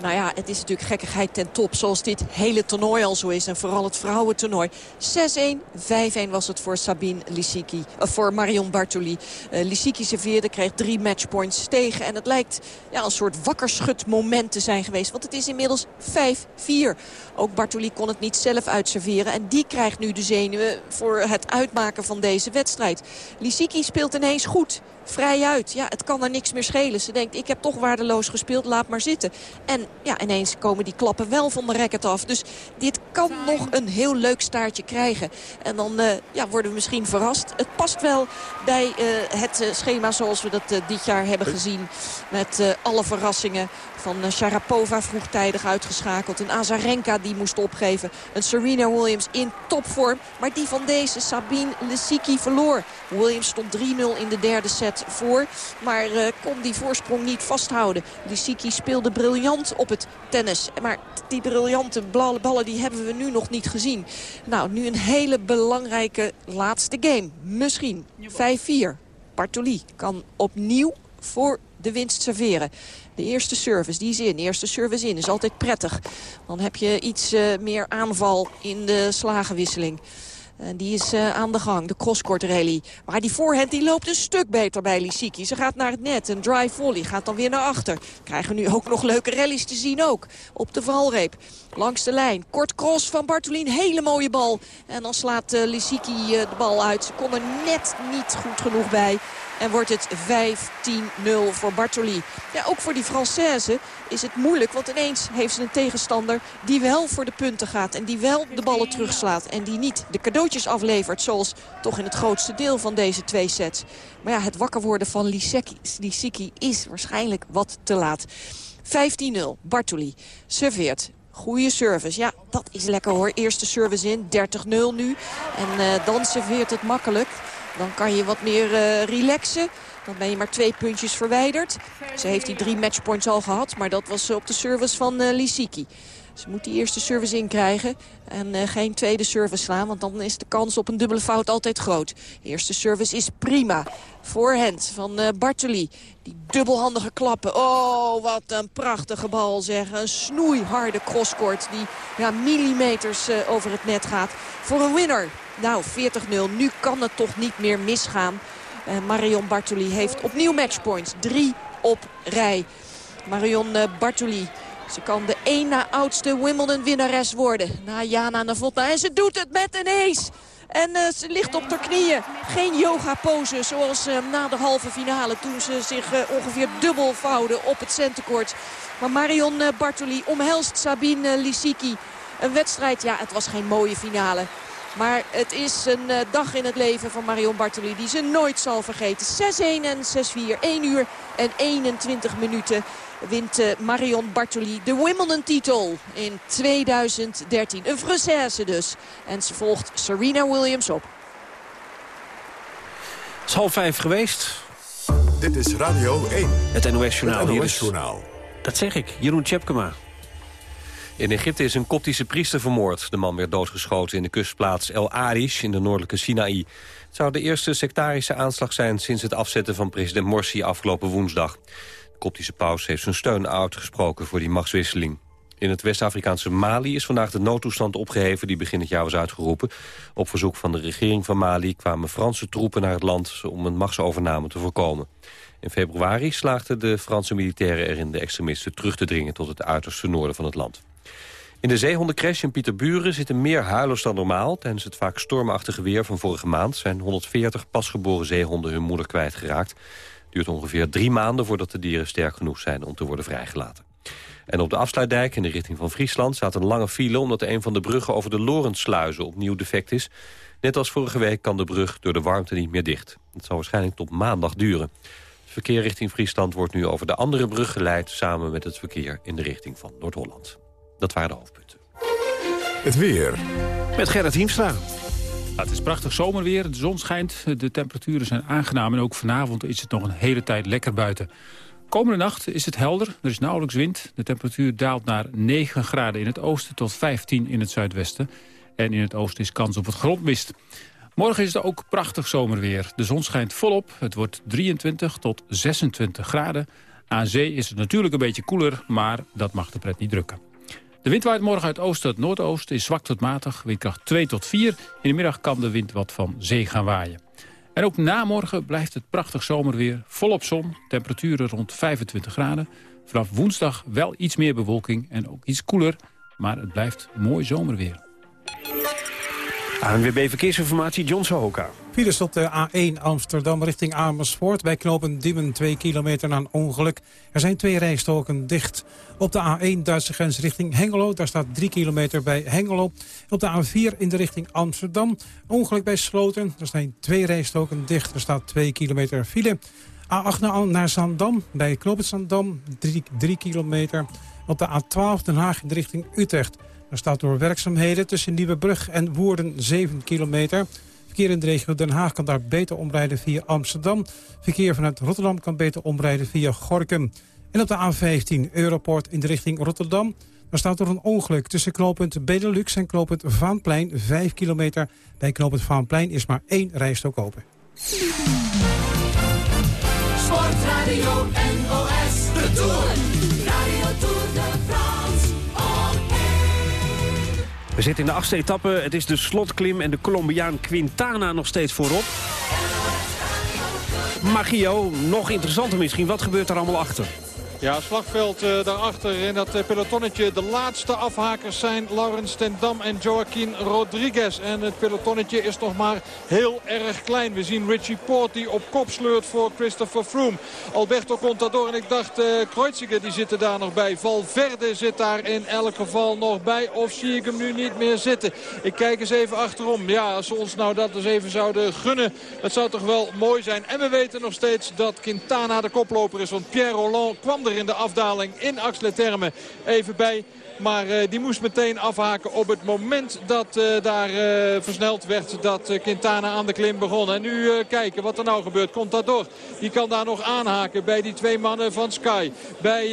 Nou ja, het is natuurlijk gekkigheid ten top. Zoals dit hele toernooi al zo is. En vooral het vrouwentoernooi. 6-1, 5-1 was het voor Sabine Lisicki. Of voor Marion Bartoli. Uh, Lisicki serveerde, kreeg drie matchpoints tegen. En het lijkt ja, een soort wakkerschutmoment te zijn geweest. Want het is inmiddels 5-4. Ook Bartoli kon het niet zelf uitserveren. En die krijgt nu de zenuwen voor het uitmaken van deze wedstrijd. Lisicki speelt ineens goed vrij uit. Ja, het kan er niks meer schelen. Ze denkt, ik heb toch waardeloos gespeeld, laat maar zitten. En ja, ineens komen die klappen wel van de racket af. Dus dit kan nog een heel leuk staartje krijgen. En dan uh, ja, worden we misschien verrast. Het past wel bij uh, het uh, schema zoals we dat dit jaar hebben gezien. Met alle verrassingen van Sharapova vroegtijdig uitgeschakeld. Een Azarenka die moest opgeven. Een Serena Williams in topvorm. Maar die van deze Sabine Lisicki verloor. Williams stond 3-0 in de derde set voor. Maar uh, kon die voorsprong niet vasthouden. Lisicki speelde briljant op het tennis. Maar die briljante ballen die hebben we nu nog niet gezien. Nou, nu een hele belangrijke laatste game. Misschien 5-4. Bartoli kan opnieuw voor de winst serveren. De eerste service, die is in. De eerste service in is altijd prettig. Dan heb je iets uh, meer aanval in de slagenwisseling. En die is uh, aan de gang, de crosscourt rally. Maar die voorhand die loopt een stuk beter bij Lisicki. Ze gaat naar het net, een drive volley, gaat dan weer naar achter. Krijgen nu ook nog leuke rallies te zien ook. Op de valreep, langs de lijn. Kort cross van Bartolin, hele mooie bal. En dan slaat uh, Lisicki uh, de bal uit. Ze kon er net niet goed genoeg bij. En wordt het 15-0 voor Bartoli. Ja, ook voor die Française is het moeilijk. Want ineens heeft ze een tegenstander die wel voor de punten gaat. En die wel de ballen terugslaat. En die niet de cadeautjes aflevert. Zoals toch in het grootste deel van deze twee sets. Maar ja, het wakker worden van Lisicki is waarschijnlijk wat te laat. 15-0. Bartoli serveert. Goede service. Ja, dat is lekker hoor. Eerste service in. 30-0 nu. En uh, dan serveert het makkelijk. Dan kan je wat meer uh, relaxen. Dan ben je maar twee puntjes verwijderd. Ze heeft die drie matchpoints al gehad. Maar dat was op de service van uh, Lisicki. Ze moet die eerste service inkrijgen. En uh, geen tweede service slaan. Want dan is de kans op een dubbele fout altijd groot. eerste service is prima. Voorhand van uh, Bartoli. Die dubbelhandige klappen. Oh, wat een prachtige bal zeg. Een snoeiharde crosscourt die ja, millimeters uh, over het net gaat. Voor een winner. Nou, 40-0. Nu kan het toch niet meer misgaan. Marion Bartoli heeft opnieuw matchpoints. Drie op rij. Marion Bartoli. Ze kan de één na oudste Wimbledon-winnares worden. Na Jana Novotna. En ze doet het met een ace. En uh, ze ligt op haar knieën. Geen yoga-pose zoals uh, na de halve finale. Toen ze zich uh, ongeveer dubbel vouwde op het centenkort. Maar Marion Bartoli omhelst Sabine Lisicki. Een wedstrijd, ja, het was geen mooie finale. Maar het is een dag in het leven van Marion Bartoli die ze nooit zal vergeten. 6-1 en 6-4, 1 uur en 21 minuten wint uh, Marion Bartoli de Wimbledon-titel in 2013. Een Française dus. En ze volgt Serena Williams op. Het is half vijf geweest. Dit is Radio 1. Het NOS-journaal. Het NOS-journaal. Dat zeg ik, Jeroen Tjepkema. In Egypte is een koptische priester vermoord. De man werd doodgeschoten in de kustplaats El Arish in de noordelijke Sinaï. Het zou de eerste sectarische aanslag zijn sinds het afzetten van president Morsi afgelopen woensdag. Koptische paus heeft zijn steun uitgesproken voor die machtswisseling. In het West-Afrikaanse Mali is vandaag de noodtoestand opgeheven... die begin het jaar was uitgeroepen. Op verzoek van de regering van Mali kwamen Franse troepen naar het land... om een machtsovername te voorkomen. In februari slaagden de Franse militairen erin de extremisten terug te dringen... tot het uiterste noorden van het land. In de zeehondencrash in Pieterburen zitten meer huilers dan normaal. Tijdens het vaak stormachtige weer van vorige maand... zijn 140 pasgeboren zeehonden hun moeder kwijtgeraakt. Het duurt ongeveer drie maanden voordat de dieren sterk genoeg zijn om te worden vrijgelaten. En op de afsluitdijk in de richting van Friesland staat een lange file... omdat een van de bruggen over de Lorentsluizen opnieuw defect is. Net als vorige week kan de brug door de warmte niet meer dicht. Het zal waarschijnlijk tot maandag duren. Het verkeer richting Friesland wordt nu over de andere brug geleid... samen met het verkeer in de richting van Noord-Holland. Dat waren de hoofdpunten. Het weer. Met Gerrit Hiemstra. Het is prachtig zomerweer, de zon schijnt, de temperaturen zijn aangenaam... en ook vanavond is het nog een hele tijd lekker buiten. Komende nacht is het helder, er is nauwelijks wind. De temperatuur daalt naar 9 graden in het oosten tot 15 in het zuidwesten. En in het oosten is kans op het grondmist. Morgen is het ook prachtig zomerweer. De zon schijnt volop, het wordt 23 tot 26 graden. Aan zee is het natuurlijk een beetje koeler, maar dat mag de pret niet drukken. De wind waait morgen uit oost tot noordoost, is zwak tot matig, windkracht 2 tot 4. In de middag kan de wind wat van zee gaan waaien. En ook na morgen blijft het prachtig zomerweer, volop zon, temperaturen rond 25 graden. Vanaf woensdag wel iets meer bewolking en ook iets koeler, maar het blijft mooi zomerweer. ANWB Verkeersinformatie, John Sohoka. Files op de A1 Amsterdam richting Amersfoort. Bij knopen Diemen 2 kilometer na een ongeluk. Er zijn twee rijstoken dicht. Op de A1 Duitse grens richting Hengelo. Daar staat 3 kilometer bij Hengelo. Op de A4 in de richting Amsterdam. Ongeluk bij Sloten. Er zijn twee rijstoken dicht. Er staat 2 kilometer file. A8 naar Zandam. Bij knopen Zandam 3 kilometer. Op de A12 Den Haag in de richting Utrecht. Er staat door werkzaamheden tussen Nieuwebrug en Woerden 7 kilometer. Verkeer in de regio Den Haag kan daar beter omrijden via Amsterdam. Verkeer vanuit Rotterdam kan beter omrijden via Gorkum. En op de A15 Europort in de richting Rotterdam. Daar staat er een ongeluk tussen knooppunt Benelux en knooppunt Vaanplein 5 kilometer. Bij knooppunt Vaanplein is maar één rijstok open. Sportradio NOS, de Tour. We zitten in de achtste etappe. Het is de slotklim en de Colombiaan Quintana nog steeds voorop. Magio, nog interessanter misschien. Wat gebeurt er allemaal achter? Ja, slagveld uh, daarachter in dat uh, pelotonnetje. De laatste afhakers zijn Laurens ten Dam en Joaquin Rodriguez. En het pelotonnetje is nog maar heel erg klein. We zien Richie Port die op kop sleurt voor Christopher Froome. Alberto Contador en ik dacht uh, Kreuziger die zitten daar nog bij. Valverde zit daar in elk geval nog bij. Of zie ik hem nu niet meer zitten? Ik kijk eens even achterom. Ja, als ze ons nou dat eens even zouden gunnen. Dat zou toch wel mooi zijn. En we weten nog steeds dat Quintana de koploper is. Want Pierre Roland kwam er in de afdaling in Axle Terme even bij. Maar uh, die moest meteen afhaken op het moment dat uh, daar uh, versneld werd dat Quintana aan de klim begon. En nu kijken wat er nou gebeurt. Contador, die kan daar nog aanhaken bij die twee mannen van Sky. Bij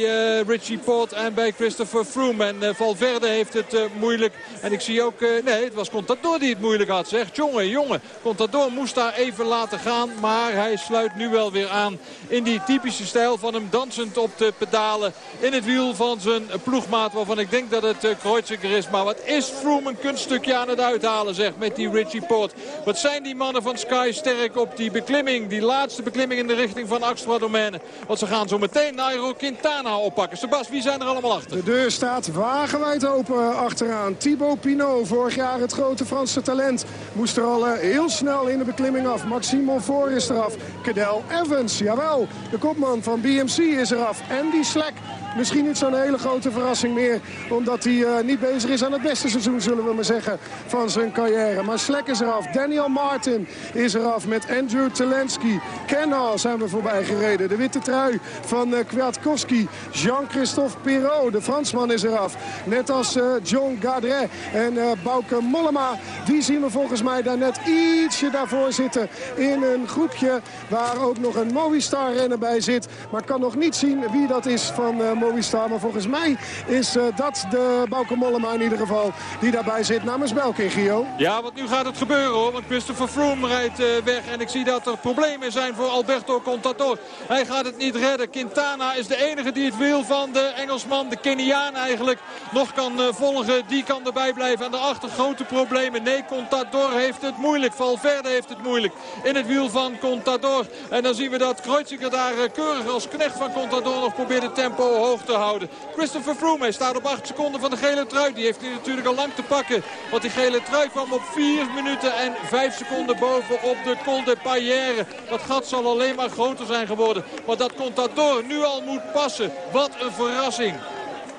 Richie Port en bij Christopher Froome. En Valverde heeft het moeilijk. En ik zie ook, nee het was Contador die het moeilijk had. Zegt jongen, jongen. Contador moest daar even laten gaan. Maar hij sluit nu wel weer aan in die typische stijl van hem dansend op de pedalen. In het wiel van zijn ploegmaat waarvan ik denk denk dat het uh, Kreuziger is. Maar wat is Froome een kunststukje aan het uithalen, zeg, met die Richie Port. Wat zijn die mannen van Sky sterk op die beklimming. Die laatste beklimming in de richting van Axtra Domaine. Want ze gaan zo meteen Nairo Quintana oppakken. Sebas, wie zijn er allemaal achter? De deur staat wagenwijd open achteraan. Thibaut Pinot, vorig jaar het grote Franse talent. Moest er al eh, heel snel in de beklimming af. Maxime Monfort is eraf. Cadel Evans, jawel. De kopman van BMC is eraf. Andy Slek Misschien niet zo'n hele grote verrassing meer. Omdat hij uh, niet bezig is aan het beste seizoen, zullen we maar zeggen, van zijn carrière. Maar Slek is eraf. Daniel Martin is eraf met Andrew Telensky. Kenal zijn we voorbij gereden. De witte trui van uh, Kwiatkowski. Jean-Christophe Perrault, de Fransman, is eraf. Net als uh, John Gadret en uh, Bouke Mollema. Die zien we volgens mij daar net ietsje daarvoor zitten. In een groepje waar ook nog een Movistar-renner bij zit. Maar kan nog niet zien wie dat is van Maar volgens mij is uh, dat de Bauke Mollema in ieder geval die daarbij zit namens Belkin, Gio. Ja, want nu gaat het gebeuren hoor. Want Christopher Froome rijdt uh, weg. En ik zie dat er problemen zijn voor Alberto Contador. Hij gaat het niet redden. Quintana is de enige die het wiel van de Engelsman, de Keniaan eigenlijk, nog kan uh, volgen. Die kan erbij blijven. En daarachter grote problemen. Nee, Contador heeft het moeilijk. Valverde heeft het moeilijk in het wiel van Contador. En dan zien we dat Kreuziger daar keurig als knecht van Contador nog probeert het tempo te houden. Christopher Froome staat op 8 seconden van de gele trui. Die heeft hij natuurlijk al lang te pakken. Want die gele trui kwam op 4 minuten en 5 seconden boven op de Col de Payère. Dat gat zal alleen maar groter zijn geworden. Maar dat Contador nu al moet passen. Wat een verrassing.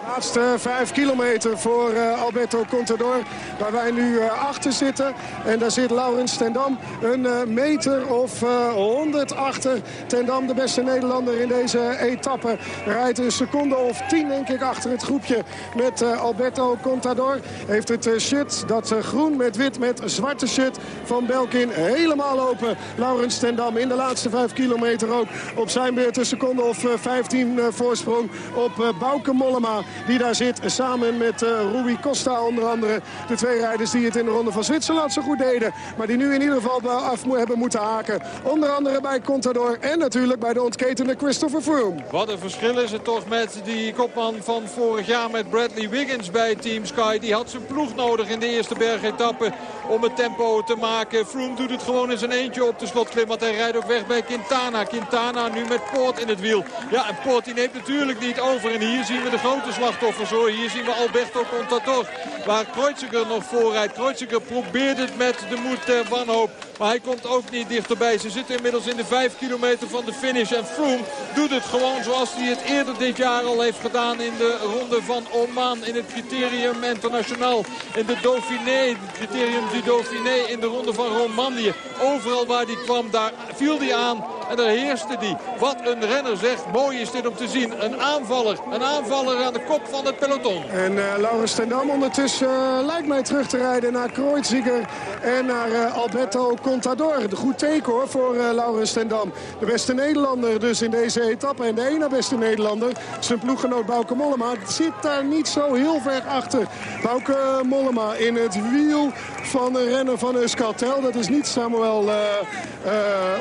Laatste vijf kilometer voor uh, Alberto Contador. Waar wij nu uh, achter zitten. En daar zit Laurens Tendam een uh, meter of 100 achter. Tendam, de beste Nederlander in deze etappe. Rijdt een seconde of 10 denk ik achter het groepje met Alberto Contador. Heeft het shirt, dat groen met wit met zwarte shirt van Belkin helemaal open. Laurens Tendam in de laatste vijf kilometer ook op zijn beurt een seconde of 15 voorsprong op Bouke Mollema. Die daar zit. Samen met uh, Rui Costa onder andere. De twee rijders die het in de ronde van Zwitserland zo goed deden. Maar die nu in ieder geval af hebben moeten haken. Onder andere bij Contador en natuurlijk bij de ontketende Christopher Froome. Wat een verschil is het toch met die kopman van vorig jaar met Bradley Wiggins bij Team Sky. Die had zijn ploeg nodig in de eerste bergetappe om het tempo te maken. Froome doet het gewoon in zijn eentje op de slotklim. Want hij rijdt ook weg bij Quintana. Quintana nu met Poort in het wiel. Ja, en Poort die neemt natuurlijk niet over. En hier zien we de grote slachtoffers hoor. Hier zien we Alberto Contador. Waar Kreuziger nog voorrijdt. Kreuziger probeert het met de moed ter wanhoop. Maar hij komt ook niet dichterbij. Ze zitten inmiddels in de 5 kilometer van de finish. En Froome doet het gewoon zoals hij het eerder dit jaar al heeft gedaan in de ronde van Oman. In het criterium internationaal. In de Dauphiné. Het criterium du Dauphiné in de ronde van Romandie. Overal waar hij kwam, daar viel hij aan. En daar heerste die. Wat een renner zegt. Mooi is dit om te zien. Een aanvaller. Een aanvaller aan de kop van het peloton. En uh, Laurens Tendam ondertussen uh, lijkt mij terug te rijden naar Kreuziger en naar uh, Alberto Contador. De goed teken hoor voor Laurens Tendam. De beste Nederlander dus in deze etappe. En de ene beste Nederlander, zijn ploeggenoot Bauke Mollema, zit daar niet zo heel ver achter. Bauke Mollema in het wiel van de renner van Euskaltel. Dat is niet Samuel,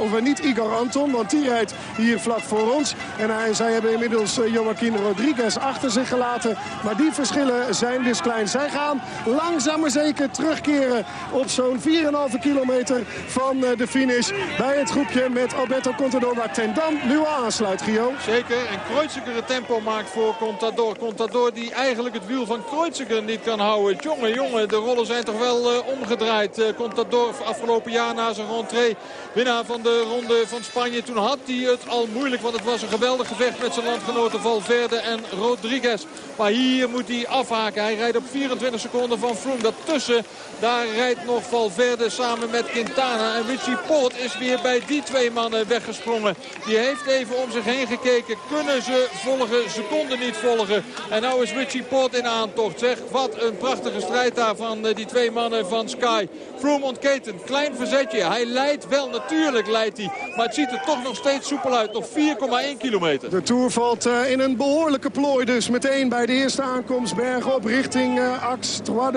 of niet Igor Anton want die rijdt hier vlak voor ons. En hij, zij hebben inmiddels Joaquin Rodriguez achter zich. Maar die verschillen zijn dus klein. Zij gaan langzaam maar zeker terugkeren op zo'n 4,5 kilometer van uh, de finish. Bij het groepje met Alberto Contador waar Tendam nu aansluit, Gio. Zeker. En Kreuziger het tempo maakt voor Contador. Contador die eigenlijk het wiel van Kreuziger niet kan houden. Jongen, jongen, de rollen zijn toch wel uh, omgedraaid. Contador afgelopen jaar na zijn rentree. Winnaar van de ronde van Spanje toen had hij het al moeilijk. Want het was een geweldig gevecht met zijn landgenoten Valverde en Rodriguez. Maar hier moet hij afhaken. Hij rijdt op 24 seconden van Froome. Daartussen, daar rijdt nog Valverde samen met Quintana. En Richie Port is weer bij die twee mannen weggesprongen. Die heeft even om zich heen gekeken. Kunnen ze volgen? Ze konden niet volgen. En nou is Richie Port in aantocht. Zeg, wat een prachtige strijd daar van eh, die twee mannen van Sky. Froome ontketen. Klein verzetje. Hij leidt wel. Natuurlijk leidt hij. Maar het ziet er toch nog steeds soepel uit. Nog 4,1 kilometer. De Tour valt uh, in een behoorlijke plooi dus. Meteen bij de eerste aankomst bergop richting uh, Axe Trois.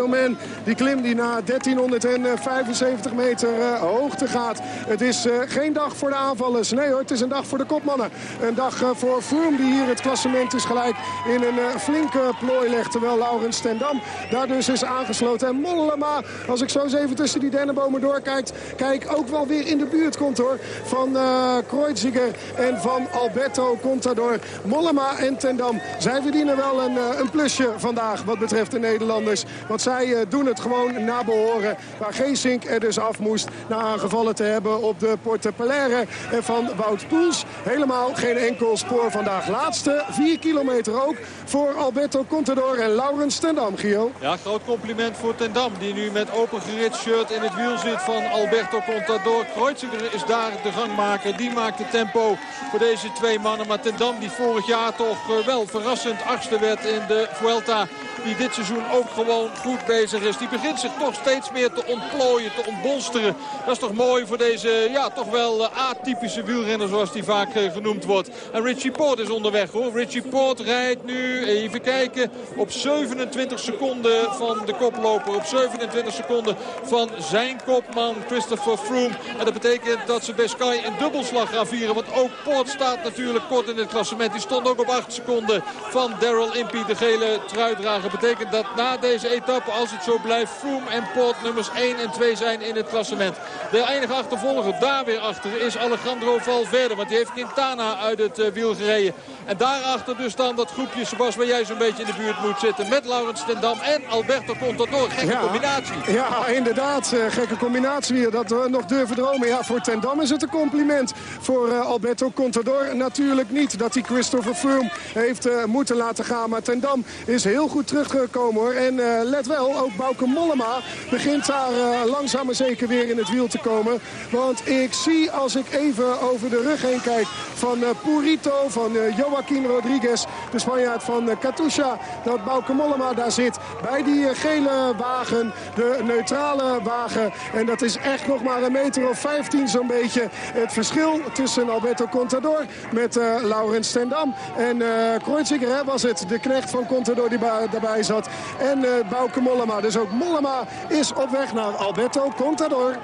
Die klim die na 1375 meter uh, hoogte gaat. Het is geen dag voor de aanvallers. Nee hoor, het is een dag voor de kopmannen. Een dag voor Froome die hier het klassement is gelijk in een flinke plooi legt. Terwijl Laurens Stendam daar dus is aangesloten. En Mollema, als ik zo eens even tussen die dennenbomen doorkijk... kijk ook wel weer in de buurt komt hoor. Van Kreuziger en van Alberto Contador. Mollema en Tendam. Zij verdienen wel een, een plusje vandaag wat betreft de Nederlanders. Want zij uh, doen het gewoon na behoren. Waar Geesink er dus af moest na aangevallen te hebben op de Porte Palaire. En van Wout Poels helemaal geen enkel spoor vandaag. Laatste vier kilometer ook voor Alberto Contador en Laurens Tendam, Gio. Ja, groot compliment voor Tendam. Die nu met opengerit shirt in het wiel zit van Alberto Contador. Kreuziger is daar de gangmaker. Die maakt het tempo voor deze twee mannen. Maar Tendam die vorig jaar toch eh, wel verrassend achtste werd in de Vuelta. Die dit seizoen ook gewoon goed bezig is. Die begint zich toch steeds meer te ontplooien, te ontbolsteren. Dat is toch mooi voor deze ja, toch wel atypische wielrenner zoals die vaak eh, genoemd wordt. En Richie Port is onderweg hoor. Richie Port rijdt nu, even kijken, op 27 seconden van de koploper. Op 27 seconden van zijn kopman Christopher Froome. En dat betekent dat ze bij Sky een dubbelslag gaan vieren. Want ook Port staat natuurlijk kort in het klassement. Die stond ook op 8 seconden van Daryl Impey, de gele truidrager. Betekent dat na deze etappe, als het zo blijft, Froome en Port nummers 1 en 2 zijn in het klassement. De enige achtervolger daar weer achter is Alejandro Valverde. Want die heeft Quintana uit het uh, wiel gereden. En daarachter dus dan dat groepje, Sebas, waar jij zo'n beetje in de buurt moet zitten. Met Laurens Tendam en Alberto Contador. Gekke ja, combinatie. Ja, inderdaad. Uh, gekke combinatie weer. Dat we nog durven dromen. Ja, voor Tendam is het een compliment. Voor uh, Alberto Contador natuurlijk niet. Dat hij Christopher Froome heeft moeten laten gaan. Maar Tendam is heel goed teruggekomen hoor. En uh, let wel, ook Bauke Mollema begint daar langzaam maar zeker weer in het wiel te komen. Want ik zie als ik even over de rug heen kijk van Purito, van Joaquin Rodriguez, de Spanjaard van Katusha, dat Bauke Mollema daar zit bij die gele wagen, de neutrale wagen. En dat is echt nog maar een meter of 15 zo'n beetje. Het verschil tussen Alberto Contador met uh, Laurens Stendam. En uh, Kreuziger was het, de knecht van Contador die daarbij zat. En uh, Bouke Mollema. Dus ook Mollema is op weg naar Alberto Contador.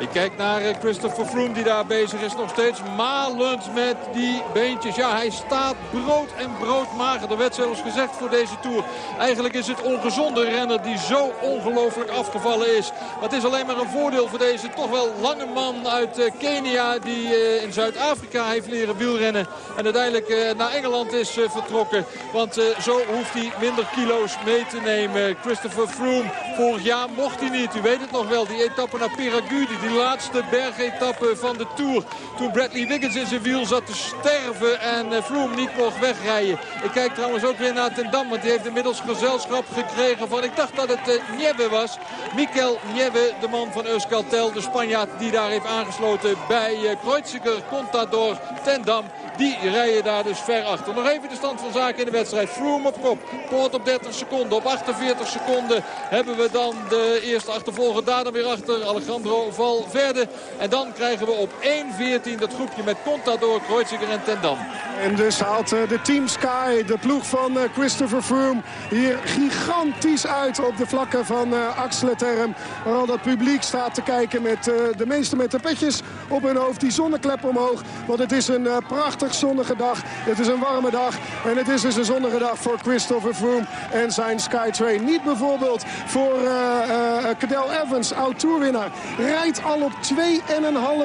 Ik kijk naar eh, Christopher Froome die daar bezig is. Nog steeds malend met die beentjes. Ja, hij staat brood en broodmager. Er werd zelfs gezegd voor deze Tour. Eigenlijk is het ongezonde renner die zo ongelooflijk afgevallen is. Maar het is alleen maar een voordeel voor deze toch wel lange man uit eh, Kenia. Die eh, in Zuid-Afrika heeft leren wielrennen. En uiteindelijk naar Engeland is vertrokken. Want zo hoeft hij minder kilo's mee te nemen. Christopher Froome, vorig jaar mocht hij niet. U weet het nog wel, die etappe naar Piragudi. Die laatste bergetappe van de Tour. Toen Bradley Wiggins in zijn wiel zat te sterven en eh, Froome niet mocht wegrijden. Ik kijk trouwens ook weer naar Ten Dam, want die heeft inmiddels gezelschap gekregen van, ik dacht dat het uh, Nieve was. Mikel Nieve, de man van Euskaltel, de Spanjaard die daar heeft aangesloten bij uh, Kreuziger, Contador, Ten Dam. Die rijden daar dus ver achter. Nog even de stand van zaken in de wedstrijd. Froome op kop. Poort op 30 seconden. Op 48 seconden hebben we dan de eerste achtervolger daar dan weer achter. Alejandro Valverde. En dan krijgen we op 1.14 dat groepje met Contador, Kreuziger en Tendam. En dus haalt eh, de Team Sky, de ploeg van eh, Christopher Froome... hier gigantisch uit op de vlakken van uh, Axel Term. Waar al dat publiek staat te kijken met de meeste met de petjes op hun hoofd. Die zonneklep omhoog. Want het is een prachtig zonnige dag. Het is een warme dag. En het is dus een zonnige dag voor Christopher Froome en zijn Skytrain. Niet bijvoorbeeld voor uh, Cadel Evans, oud-tourwinnaar. Rijdt al op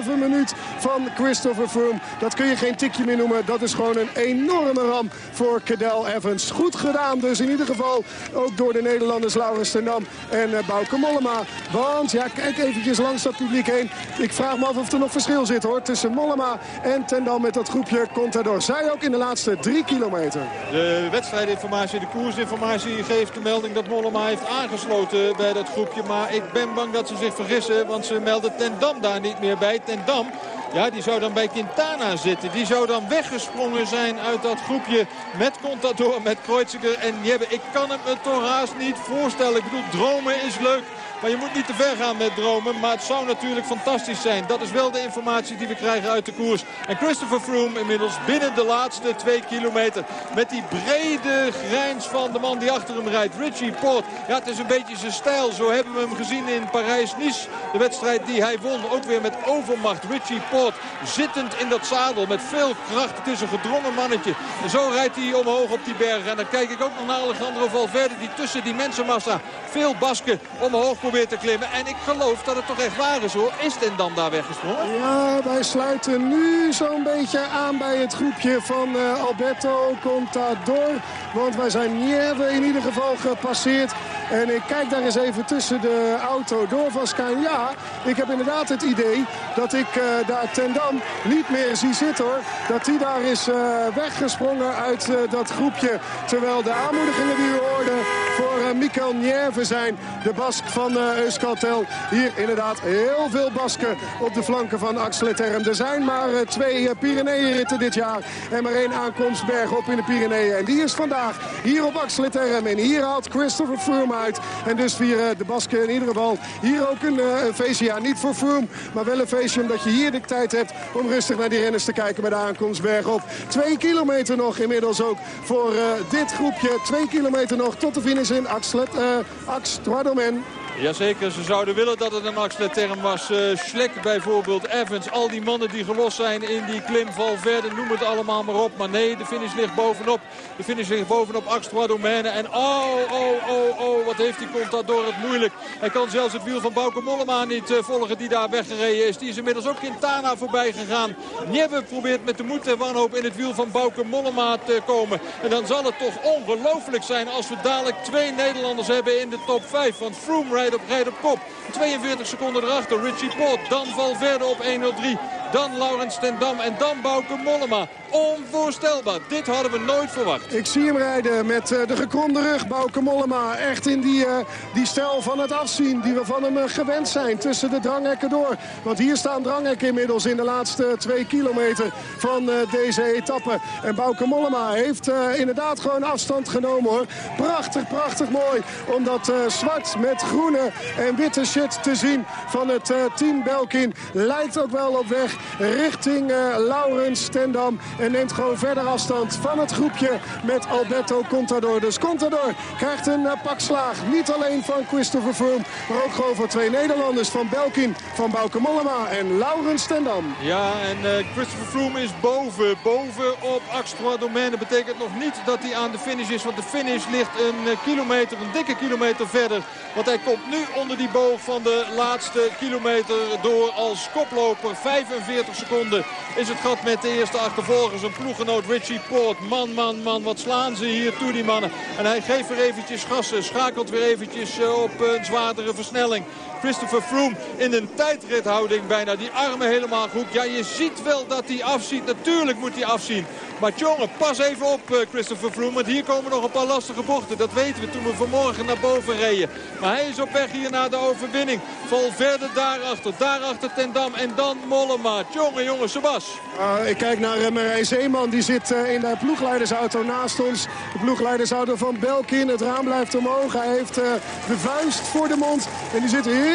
2,5 minuut van Christopher Froome. Dat kun je geen tikje meer noemen. Dat is gewoon een enorme ramp voor Cadel Evans. Goed gedaan dus in ieder geval. Ook door de Nederlanders Laurens Tendam en uh, Bouke Mollema. Want ja, kijk eventjes langs dat publiek heen. Ik vraag me af of er nog verschil zit hoor. Tussen Mollema en Tendam met dat groepje Contador. Zij ook in de laatste drie kilometer. De wedstrijdinformatie, de koersinformatie geeft de melding dat Mollema heeft aangesloten bij dat groepje. Maar ik ben bang dat ze zich vergissen, want ze melden Ten Dam daar niet meer bij. Ten Dam ja, die zou dan bij Quintana zitten. Die zou dan weggesprongen zijn uit dat groepje met Contador, met Kreuziger en Jebbe. Ik kan het me toch haast niet voorstellen. Ik bedoel, dromen is leuk. Maar je moet niet te ver gaan met dromen. Maar het zou natuurlijk fantastisch zijn. Dat is wel de informatie die we krijgen uit de koers. En Christopher Froome inmiddels binnen de laatste twee kilometer. Met die brede grijns van de man die achter hem rijdt. Richie Port. Ja, het is een beetje zijn stijl. Zo hebben we hem gezien in Parijs-Nice. De wedstrijd die hij won. Ook weer met overmacht. Richie Port zittend in dat zadel. Met veel kracht. Het is een gedrongen mannetje. En zo rijdt hij omhoog op die bergen. En dan kijk ik ook nog naar Alejandro Valverde. Die tussen die mensenmassa veel basken omhoog probeert te klimmen. En ik geloof dat het toch echt waar is hoor. Is Ten daar weggesprongen? Ja, wij sluiten nu zo'n beetje aan bij het groepje van uh, Alberto Contador. Want wij zijn Nieve in ieder geval gepasseerd. En ik kijk daar eens even tussen de auto door van Sky. Ja, ik heb inderdaad het idee dat ik uh, daar Tendam niet meer zie zitten hoor. Dat hij daar is uh, weggesprongen uit dat groepje. Terwijl de aanmoedigingen die u hoorde voor Mikel Nieve zijn. De Bask van Euskaltel. Hier inderdaad heel veel Basken op de flanken van Axel Term. Er zijn maar twee Pyreneeënritten dit jaar. En maar één aankomstberg op in de Pyreneeën. En die is vandaag hier op Axel Term. En hier haalt Christopher Froome uit. En dus vieren de Basken in ieder geval hier ook een, feestje. Ja, niet voor Froome, maar wel een feestje omdat je hier de tijd hebt om rustig naar die renners te kijken bij de aankomstberg op. Twee kilometer nog inmiddels ook voor dit groepje. Twee kilometer nog tot de finish in Axlet, uh, Ax Troidomen. Jazeker, ze zouden willen dat het een Axel-term was. Uh, Schlek bijvoorbeeld, Evans, al die mannen die gelost zijn in die klimval verder. Noem het allemaal maar op. Maar nee, de finish ligt bovenop. De finish ligt bovenop Axel Domaine. En oh, oh, oh, oh, wat heeft die Contador het moeilijk. Hij kan zelfs het wiel van Bauke Mollema niet uh, volgen die daar weggereden is. Die is inmiddels ook Quintana voorbij gegaan. Nieve probeert met de moed en wanhoop in het wiel van Bauke Mollema te komen. En dan zal het toch ongelooflijk zijn als we dadelijk twee Nederlanders hebben in de top 5. Want Froome op, rijdt op kop. 42 seconden erachter. Richie Port. Dan Valverde op 1.03. Dan Laurens ten Dam en dan Bouke Mollema. Onvoorstelbaar. Dit hadden we nooit verwacht. Ik zie hem rijden met uh, de gekronde rug. Bouke Mollema echt in die, uh, die stijl van het afzien die we van hem uh, gewend zijn. Tussen de dranghekken door. Want hier staan dranghekken inmiddels in de laatste twee kilometer van deze etappe. En Bouke Mollema heeft inderdaad gewoon afstand genomen hoor. Prachtig, prachtig mooi. Om dat zwart met groene en witte shit te zien van het team Belkin. Lijkt ook wel op weg richting Laurens Stendam. En neemt gewoon verder afstand van het groepje met Alberto Contador. Dus Contador krijgt een uh, pak slaag. Niet alleen van Christopher Froome, maar ook gewoon van twee Nederlanders. Van Belkin, van Bauke Mollema en Laurens Stendam. Ja, en uh, Christopher Froome is boven. Boven op Axtra Domaine. betekent nog niet dat hij aan de finish is. Want de finish ligt een uh, kilometer, een dikke kilometer verder. Want hij komt nu onder die boog van de laatste kilometer door als koploper. 45 seconden is het gat met de eerste achtervolgers. Een ploeggenoot Richie Poort. Man, man, man, wat slaan ze hier toe die mannen. En hij geeft weer eventjes gassen. Schakelt weer eventjes eh, op een zwaardere versnelling. Christopher Froome in een tijdrithouding bijna. Die armen helemaal goed. Ja, je ziet wel dat hij afziet. Natuurlijk moet hij afzien. Maar jongen, pas even op eh, Christopher Froome. Want hier komen nog een paar lastige bochten. Dat weten we toen we vanmorgen naar boven reden. Maar hij is op weg hier naar de overwinning. Val verder daarachter. Daarachter Ten Dam. En dan Mollema. Jongen, jongen, Sebas. Uh, ik kijk naar uh, Marij Zeeman. Die zit uh, in de ploegleidersauto naast ons. De ploegleidersauto van Belkin. Het raam blijft omhoog. Hij heeft de vuist voor de mond. En die zit heel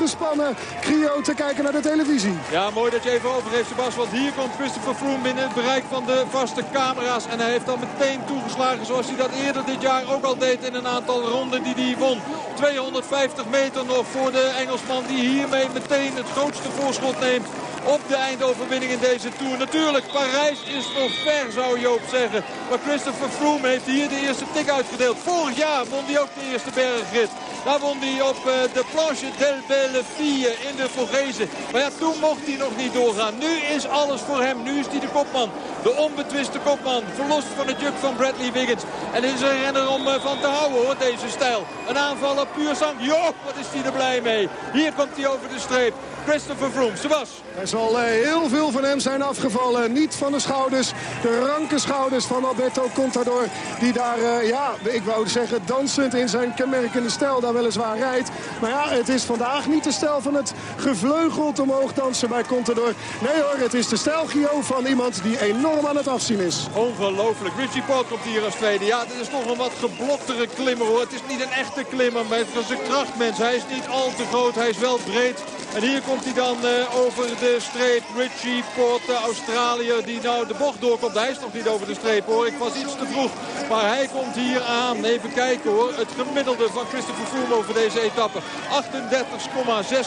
gespannen. Crio te kijken naar de televisie. Ja, mooi dat je even overgeeft, Sebas. Want hier komt Christopher Froome binnen het bereik van de vaste camera's. En hij heeft al meteen toegeslagen zoals hij dat eerder dit jaar ook al deed in een aantal ronden die hij won. 250 meter nog voor de Engelsman die hiermee meteen het grootste voorschot neemt op de eindoverwinning in deze Tour. Natuurlijk, Parijs is nog ver, zou Joop zeggen. Maar Christopher Froome heeft hier de eerste tik uitgedeeld. Vorig jaar won hij ook de eerste bergrit. Daar won hij op uh, de Planche del Belle Fille in de Vogezen. Maar ja, toen mocht hij nog niet doorgaan. Nu is alles voor hem. Nu is hij de kopman. De onbetwiste kopman. Verlost van het juk van Bradley Wiggins. En is een renner om uh, van te houden hoor, deze stijl. Een aanval op puur zang. Jo, wat is hij er blij mee. Hier komt hij over de streep. Christopher Froome. Sebas. Er zal uh, heel veel van hem zijn afgevallen. Niet van de schouders. De ranke schouders van Alberto Contador. Die daar, uh, ja, ik wou zeggen dansend in zijn kenmerkende stijl daar weliswaar rijdt. Maar ja, het is vandaag niet de stijl van het gevleugeld omhoog dansen bij Contador. Nee hoor, het is de stijl, Gio, van iemand die enorm aan het afzien is. Ongelooflijk. Richie Port komt hier als tweede. Ja, dit is toch een wat gebloktere klimmer hoor. Het is niet een echte klimmer, maar het is een krachtmens. Hij is niet al te groot, hij is wel breed. En hier komt hij dan uh, over de streep. Richie Port, de Australiër, die nou de bocht doorkomt. Hij is nog niet over de streep hoor. Ik was iets te vroeg. Maar hij komt hier aan. Even kijken hoor. Het gemiddelde van Christopher Froome over deze etappe. 38,6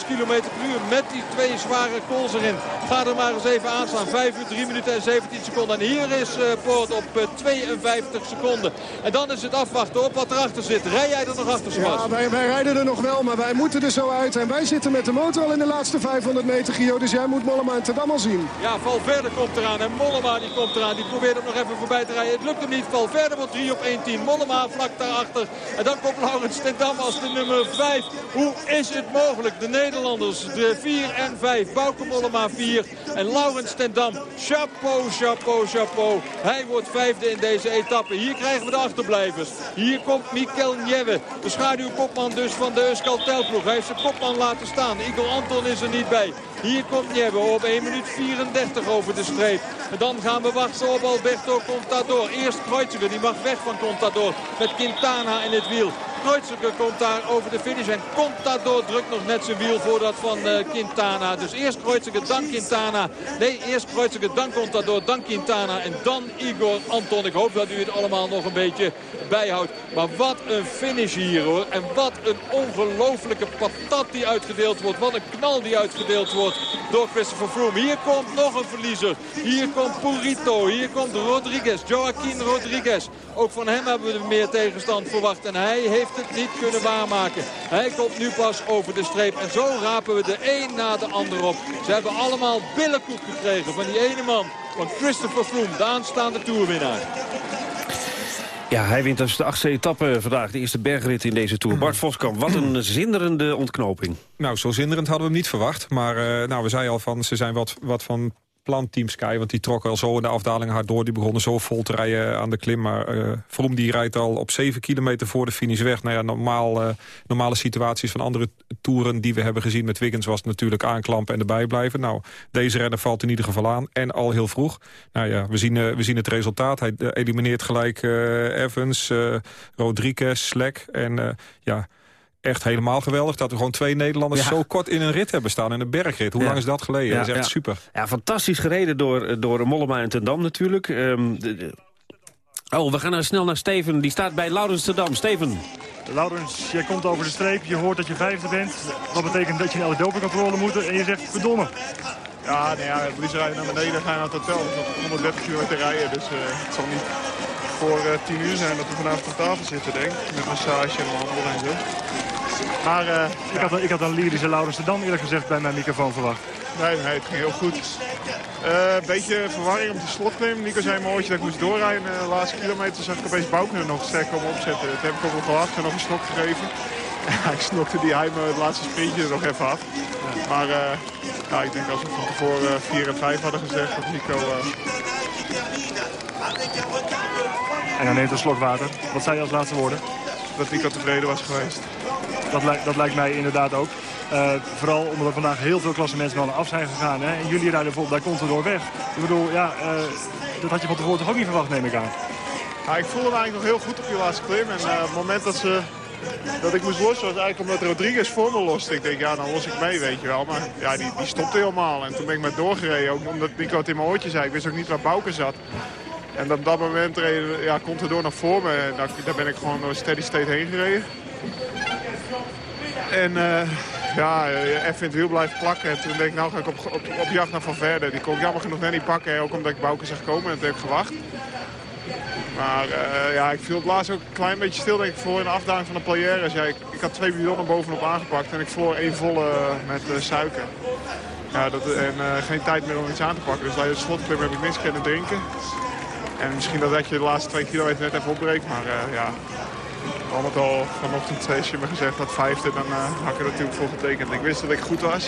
km per uur met die twee zware kools erin. Ga er maar eens even aan staan. 5 uur, 3 minuten en 17 seconden. En hier is uh, Poort op uh, 52 seconden. En dan is het afwachten op wat erachter zit. Rij jij er nog achter? Ja, wij, wij, rijden er nog wel, maar wij moeten er zo uit. En wij zitten met de motor in de laatste 500 meter, Gio. Dus jij moet Mollema en Terdam al zien. Ja, Valverde komt eraan. En Mollema die komt eraan. Die probeert hem nog even voorbij te rijden. Het lukt hem niet. Valverde wordt 3 op 1-10. Mollema vlak daarachter. En dan komt Laurens Tendam als de nummer 5. Hoe is het mogelijk? De Nederlanders, de 4 en 5. Bauke Mollema 4 en Laurens Tendam. Chapeau, chapeau, chapeau. Hij wordt vijfde in deze etappe. Hier krijgen we de achterblijvers. Hier komt Mikel Nieve, de schaduwkopman dus van de Euskaltelploeg. Hij heeft zijn kopman laten staan. Igor Anton is er niet bij. Hier komt Nieve op 1 minuut 34 over de streep. En dan gaan we wachten op Alberto Contador. Eerst Kreuziger, die mag weg van Contador. Met Quintana in het wiel. Kreuziger komt daar over de finish. En Contador drukt nog net zijn wiel voor dat van uh, Quintana. Dus eerst Kreuziger, dan Quintana. Nee, eerst Kreuziger, dan Contador, dan Quintana. En dan Igor Anton. Ik hoop dat u het allemaal nog een beetje bijhoudt. Maar wat een finish hier hoor. En wat een ongelofelijke patat die uitgedeeld wordt. Wat een knal die uitgedeeld wordt door Christopher Froome. Hier komt nog een verliezer. Hier komt Purito. Hier komt Rodriguez. Joaquin Rodriguez. Ook van hem hebben we meer tegenstand verwacht. En hij heeft het niet kunnen waarmaken. Hij komt nu pas over de streep. En zo rapen we de een na de ander op. Ze hebben allemaal billenkoek gekregen van die ene man. Van Christopher Froome, de aanstaande toerwinnaar. Ja, hij wint dus de achtste etappe vandaag. De eerste bergrit in deze Tour. Bart Voskamp, wat een zinderende ontknoping. Nou, zo zinderend hadden we hem niet verwacht. Maar uh, nou, we zeiden al van, ze zijn wat, wat van plan Team Sky. Want die trokken al zo in de afdaling hard door. Die begonnen zo vol te rijden aan de klim. Maar uh, die rijdt al op 7 kilometer voor de finish weg. Nou ja, normaal, uh, normale situaties van andere toeren die we hebben gezien met Wiggins... was natuurlijk aanklampen en erbij blijven. Nou, deze renner valt in ieder geval aan. En al heel vroeg. Nou ja, we zien, uh, we zien het resultaat. Hij elimineert gelijk Evans, Rodriguez, Slek en ja echt helemaal geweldig. Dat we gewoon twee Nederlanders zo kort in een rit hebben staan. In een bergrit. Hoe lang is dat geleden? Ja, dat is echt ja. super. Ja, fantastisch gereden door, door Mollema en Tendam natuurlijk. Um, de, de... Oh, we gaan nou snel naar Steven. Die staat bij Laurens Tendam. Steven. Laurens, jij komt over de streep. Je hoort dat je vijfde bent. Dat betekent dat je naar de dopingcontrole moet. En je zegt, verdomme. Ja, nee, ja, we rijden naar beneden, gaan naar het hotel. Dus nog 130 kilometer rijden. Dus uh, het zal niet voor uh, 10 uur zijn dat we vanavond aan tafel zitten, denk ik. Met massage en wandelen en zo. Maar, uh, ik, had, ik had een lyrische Laurens Dam eerlijk gezegd bij mijn microfoon verwacht. Nee, nee, het ging heel goed. Een uh, beetje verwarring op de slotklim. Nico zei mijn oortje dat ik moest doorrijden. De laatste kilometer zag ik opeens Bouken er nog sterk komen opzetten. Dat heb ik ook nog gehad en nog een stok gegeven. Ja, ik snokte die heim het laatste sprintje er nog even af. Ja. Maar ja, ik denk als we van tevoren 4 en 5 hadden gezegd dat Nico... En dan neemt een slok water. Wat zei je als laatste woorden? Dat Nico tevreden was geweest. Dat, li dat lijkt mij inderdaad ook. Uh, vooral omdat er vandaag heel veel klassementsmannen af zijn gegaan. Hè? En jullie rijden bijvoorbeeld bij Contador weg. Ik bedoel, ja, uh, dat had je van tevoren toch ook niet verwacht, neem ik aan. Ik voelde me eigenlijk nog heel goed op die laatste klim. En uh, het moment dat, ze, dat ik moest lossen was eigenlijk omdat Rodriguez voor me loste. Ik denk, ja, dan los ik mee, weet je wel. Maar ja, die, die stopte helemaal. En toen ben ik met doorgereden, omdat Nico het in mijn oortje zei. Ik wist ook niet waar Bouke zat. En op dat moment ja, komt er door naar voor me. En daar, daar ben ik gewoon door steady state heen gereden. En uh, ja, even in het wiel blijven plakken. En toen denk ik, nou ga ik op, op, jacht naar Van Verder. Die kon ik jammer genoeg net niet pakken, ook omdat ik Bouke zag komen. En toen heb ik gewacht. Maar uh, ja, ik viel het laatst ook een klein beetje stil, denk ik, voor in de afdaling van de Playères. Ja, ik, ik, had twee bidonnen bovenop aangepakt en ik verloor één volle met suiker. Ja, dat, en geen tijd meer om iets aan te pakken. Dus bij de slotklim heb ik niks kunnen drinken. En misschien dat, je de laatste twee kilometer net even opbreekt. Maar ja, al met al vanochtend heeft je me gezegd dat vijfde, dan uh, had ik er natuurlijk voor getekend. Ik wist dat ik goed was.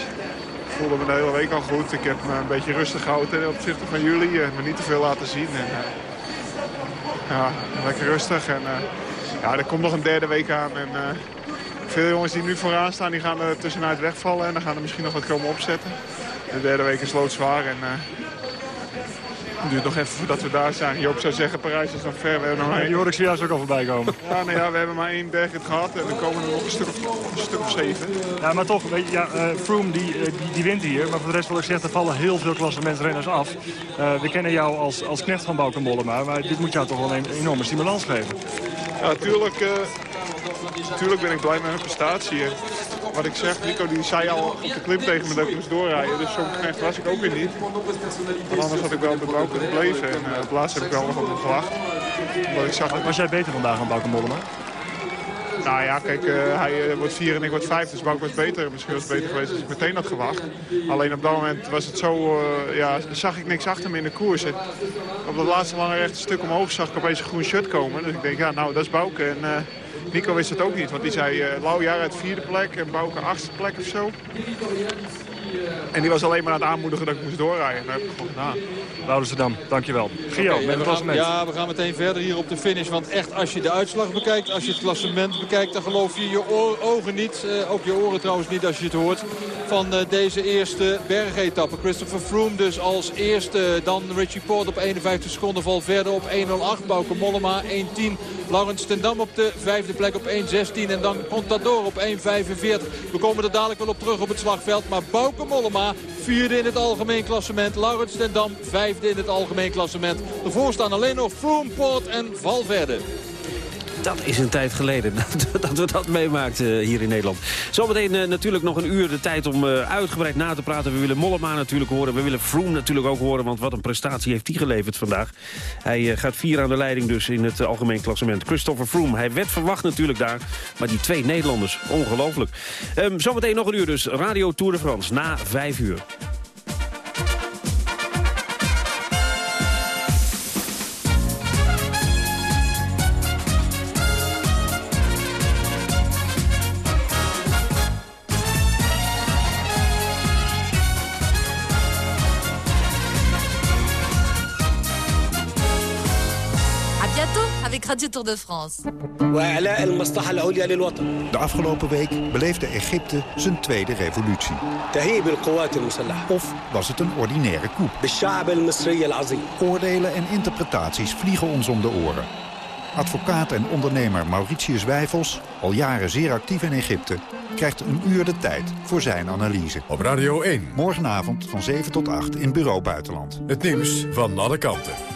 Ik voelde me de hele week al goed. Ik heb me een beetje rustig gehouden ten opzichte van jullie. En me niet te veel laten zien. En, uh, ja, lekker rustig. En ja, er komt nog een derde week aan. En veel jongens die nu vooraan staan, die gaan er tussenuit wegvallen. En dan gaan er misschien nog wat komen opzetten. De derde week is loodzwaar. En, het duurt nog even voordat we daar zijn. Joop zou zeggen, Parijs is nog ver. We hebben nog ja, die hoor ik zojuist ook al voorbij komen. Ja, nou ja, we hebben maar één bergrit gehad en er komen er nog een stuk of, een stuk of zeven. Ja, maar toch, weet je, ja, uh, Froome die, uh, die, die, wint hier. Maar voor de rest wil ik zeggen, er vallen heel veel klassementsrenners af. Uh, we kennen jou als, als knecht van Bauke Mollema, maar dit moet jou toch wel een enorme stimulans geven. Ja, natuurlijk, natuurlijk ben ik blij met mijn prestatie. Wat ik zeg, Nico die zei al op de klim tegen me dat ik moest doorrijden. Dus zo'n knecht was ik ook weer niet. Want anders had ik wel bij Bouke gebleven. En uh, op laatst heb ik wel nog op hem gewacht. Ik zag dat... Was jij beter vandaag dan Bouke Mollema? Nou ja, kijk, uh, hij uh, wordt vier en ik word vijf, dus Bouke was beter. Misschien was het beter geweest als ik meteen had gewacht. Alleen op dat moment was het zo, uh, ja, zag ik niks achter me in de koers. En op dat laatste lange rechte stuk omhoog zag ik opeens een groen shirt komen. Dus ik denk, ja, nou, dat is Bouke. En Nico wist het ook niet, want die zei uh, Lau jaar uit vierde plek en Bouke achtste plek of zo. En die was alleen maar aan het aanmoedigen dat ik moest doorrijden. Dat heb ik gewoon gedaan. Dankjewel. Gio, okay, met het klassement. Ja, we gaan meteen verder hier op de finish. Want echt, als je de uitslag bekijkt, als je het klassement bekijkt... dan geloof je je ogen niet, uh, ook je oren trouwens niet als je het hoort... van uh, deze eerste bergetappe. Christopher Froome dus als eerste. Dan Richie Port op 51 seconden, val verder op 1.08. Bauke Mollema 1.10. Laurens Tendam op de vijfde plek op 1.16. En dan Contador op 1.45. We komen er dadelijk wel op terug op het slagveld. Maar Bauke Mollema vierde in het algemeen klassement. Laurens Tendam vijfde in het algemeen klassement. Ervoor staan alleen nog Froome, Port en Valverde. Dat is een tijd geleden dat we dat meemaakten hier in Nederland. Zometeen uh, natuurlijk nog een uur de tijd om uh, uitgebreid na te praten. We willen Mollema natuurlijk horen. We willen Froome natuurlijk ook horen. Want wat een prestatie heeft hij geleverd vandaag. Hij gaat vier aan de leiding dus in het algemeen klassement. Christopher Froome. Hij werd verwacht natuurlijk daar. Maar die twee Nederlanders, ongelooflijk. Um, zometeen nog een uur dus. Radio Tour de France na vijf uur. Radio Tour de France. De afgelopen week beleefde Egypte zijn tweede revolutie. Of was het een ordinaire coup? Oordelen en interpretaties vliegen ons om de oren. Advocaat en ondernemer Mauritius Wijfels, al jaren zeer actief in Egypte... krijgt een uur de tijd voor zijn analyse. Op Radio 1. Morgenavond van 7 tot 8 in Bureau Buitenland. Het nieuws van alle kanten.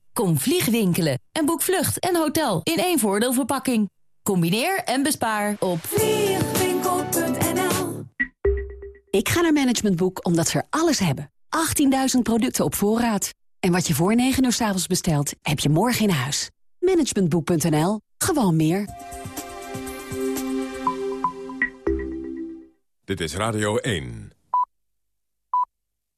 Kom vliegwinkelen en boek vlucht en hotel in één voordeelverpakking. Combineer en bespaar op vliegwinkel.nl Ik ga naar Management Boek omdat ze er alles hebben. 18.000 producten op voorraad. En wat je voor 9 uur s avonds bestelt, heb je morgen in huis. Managementboek.nl. Gewoon meer. Dit is Radio 1.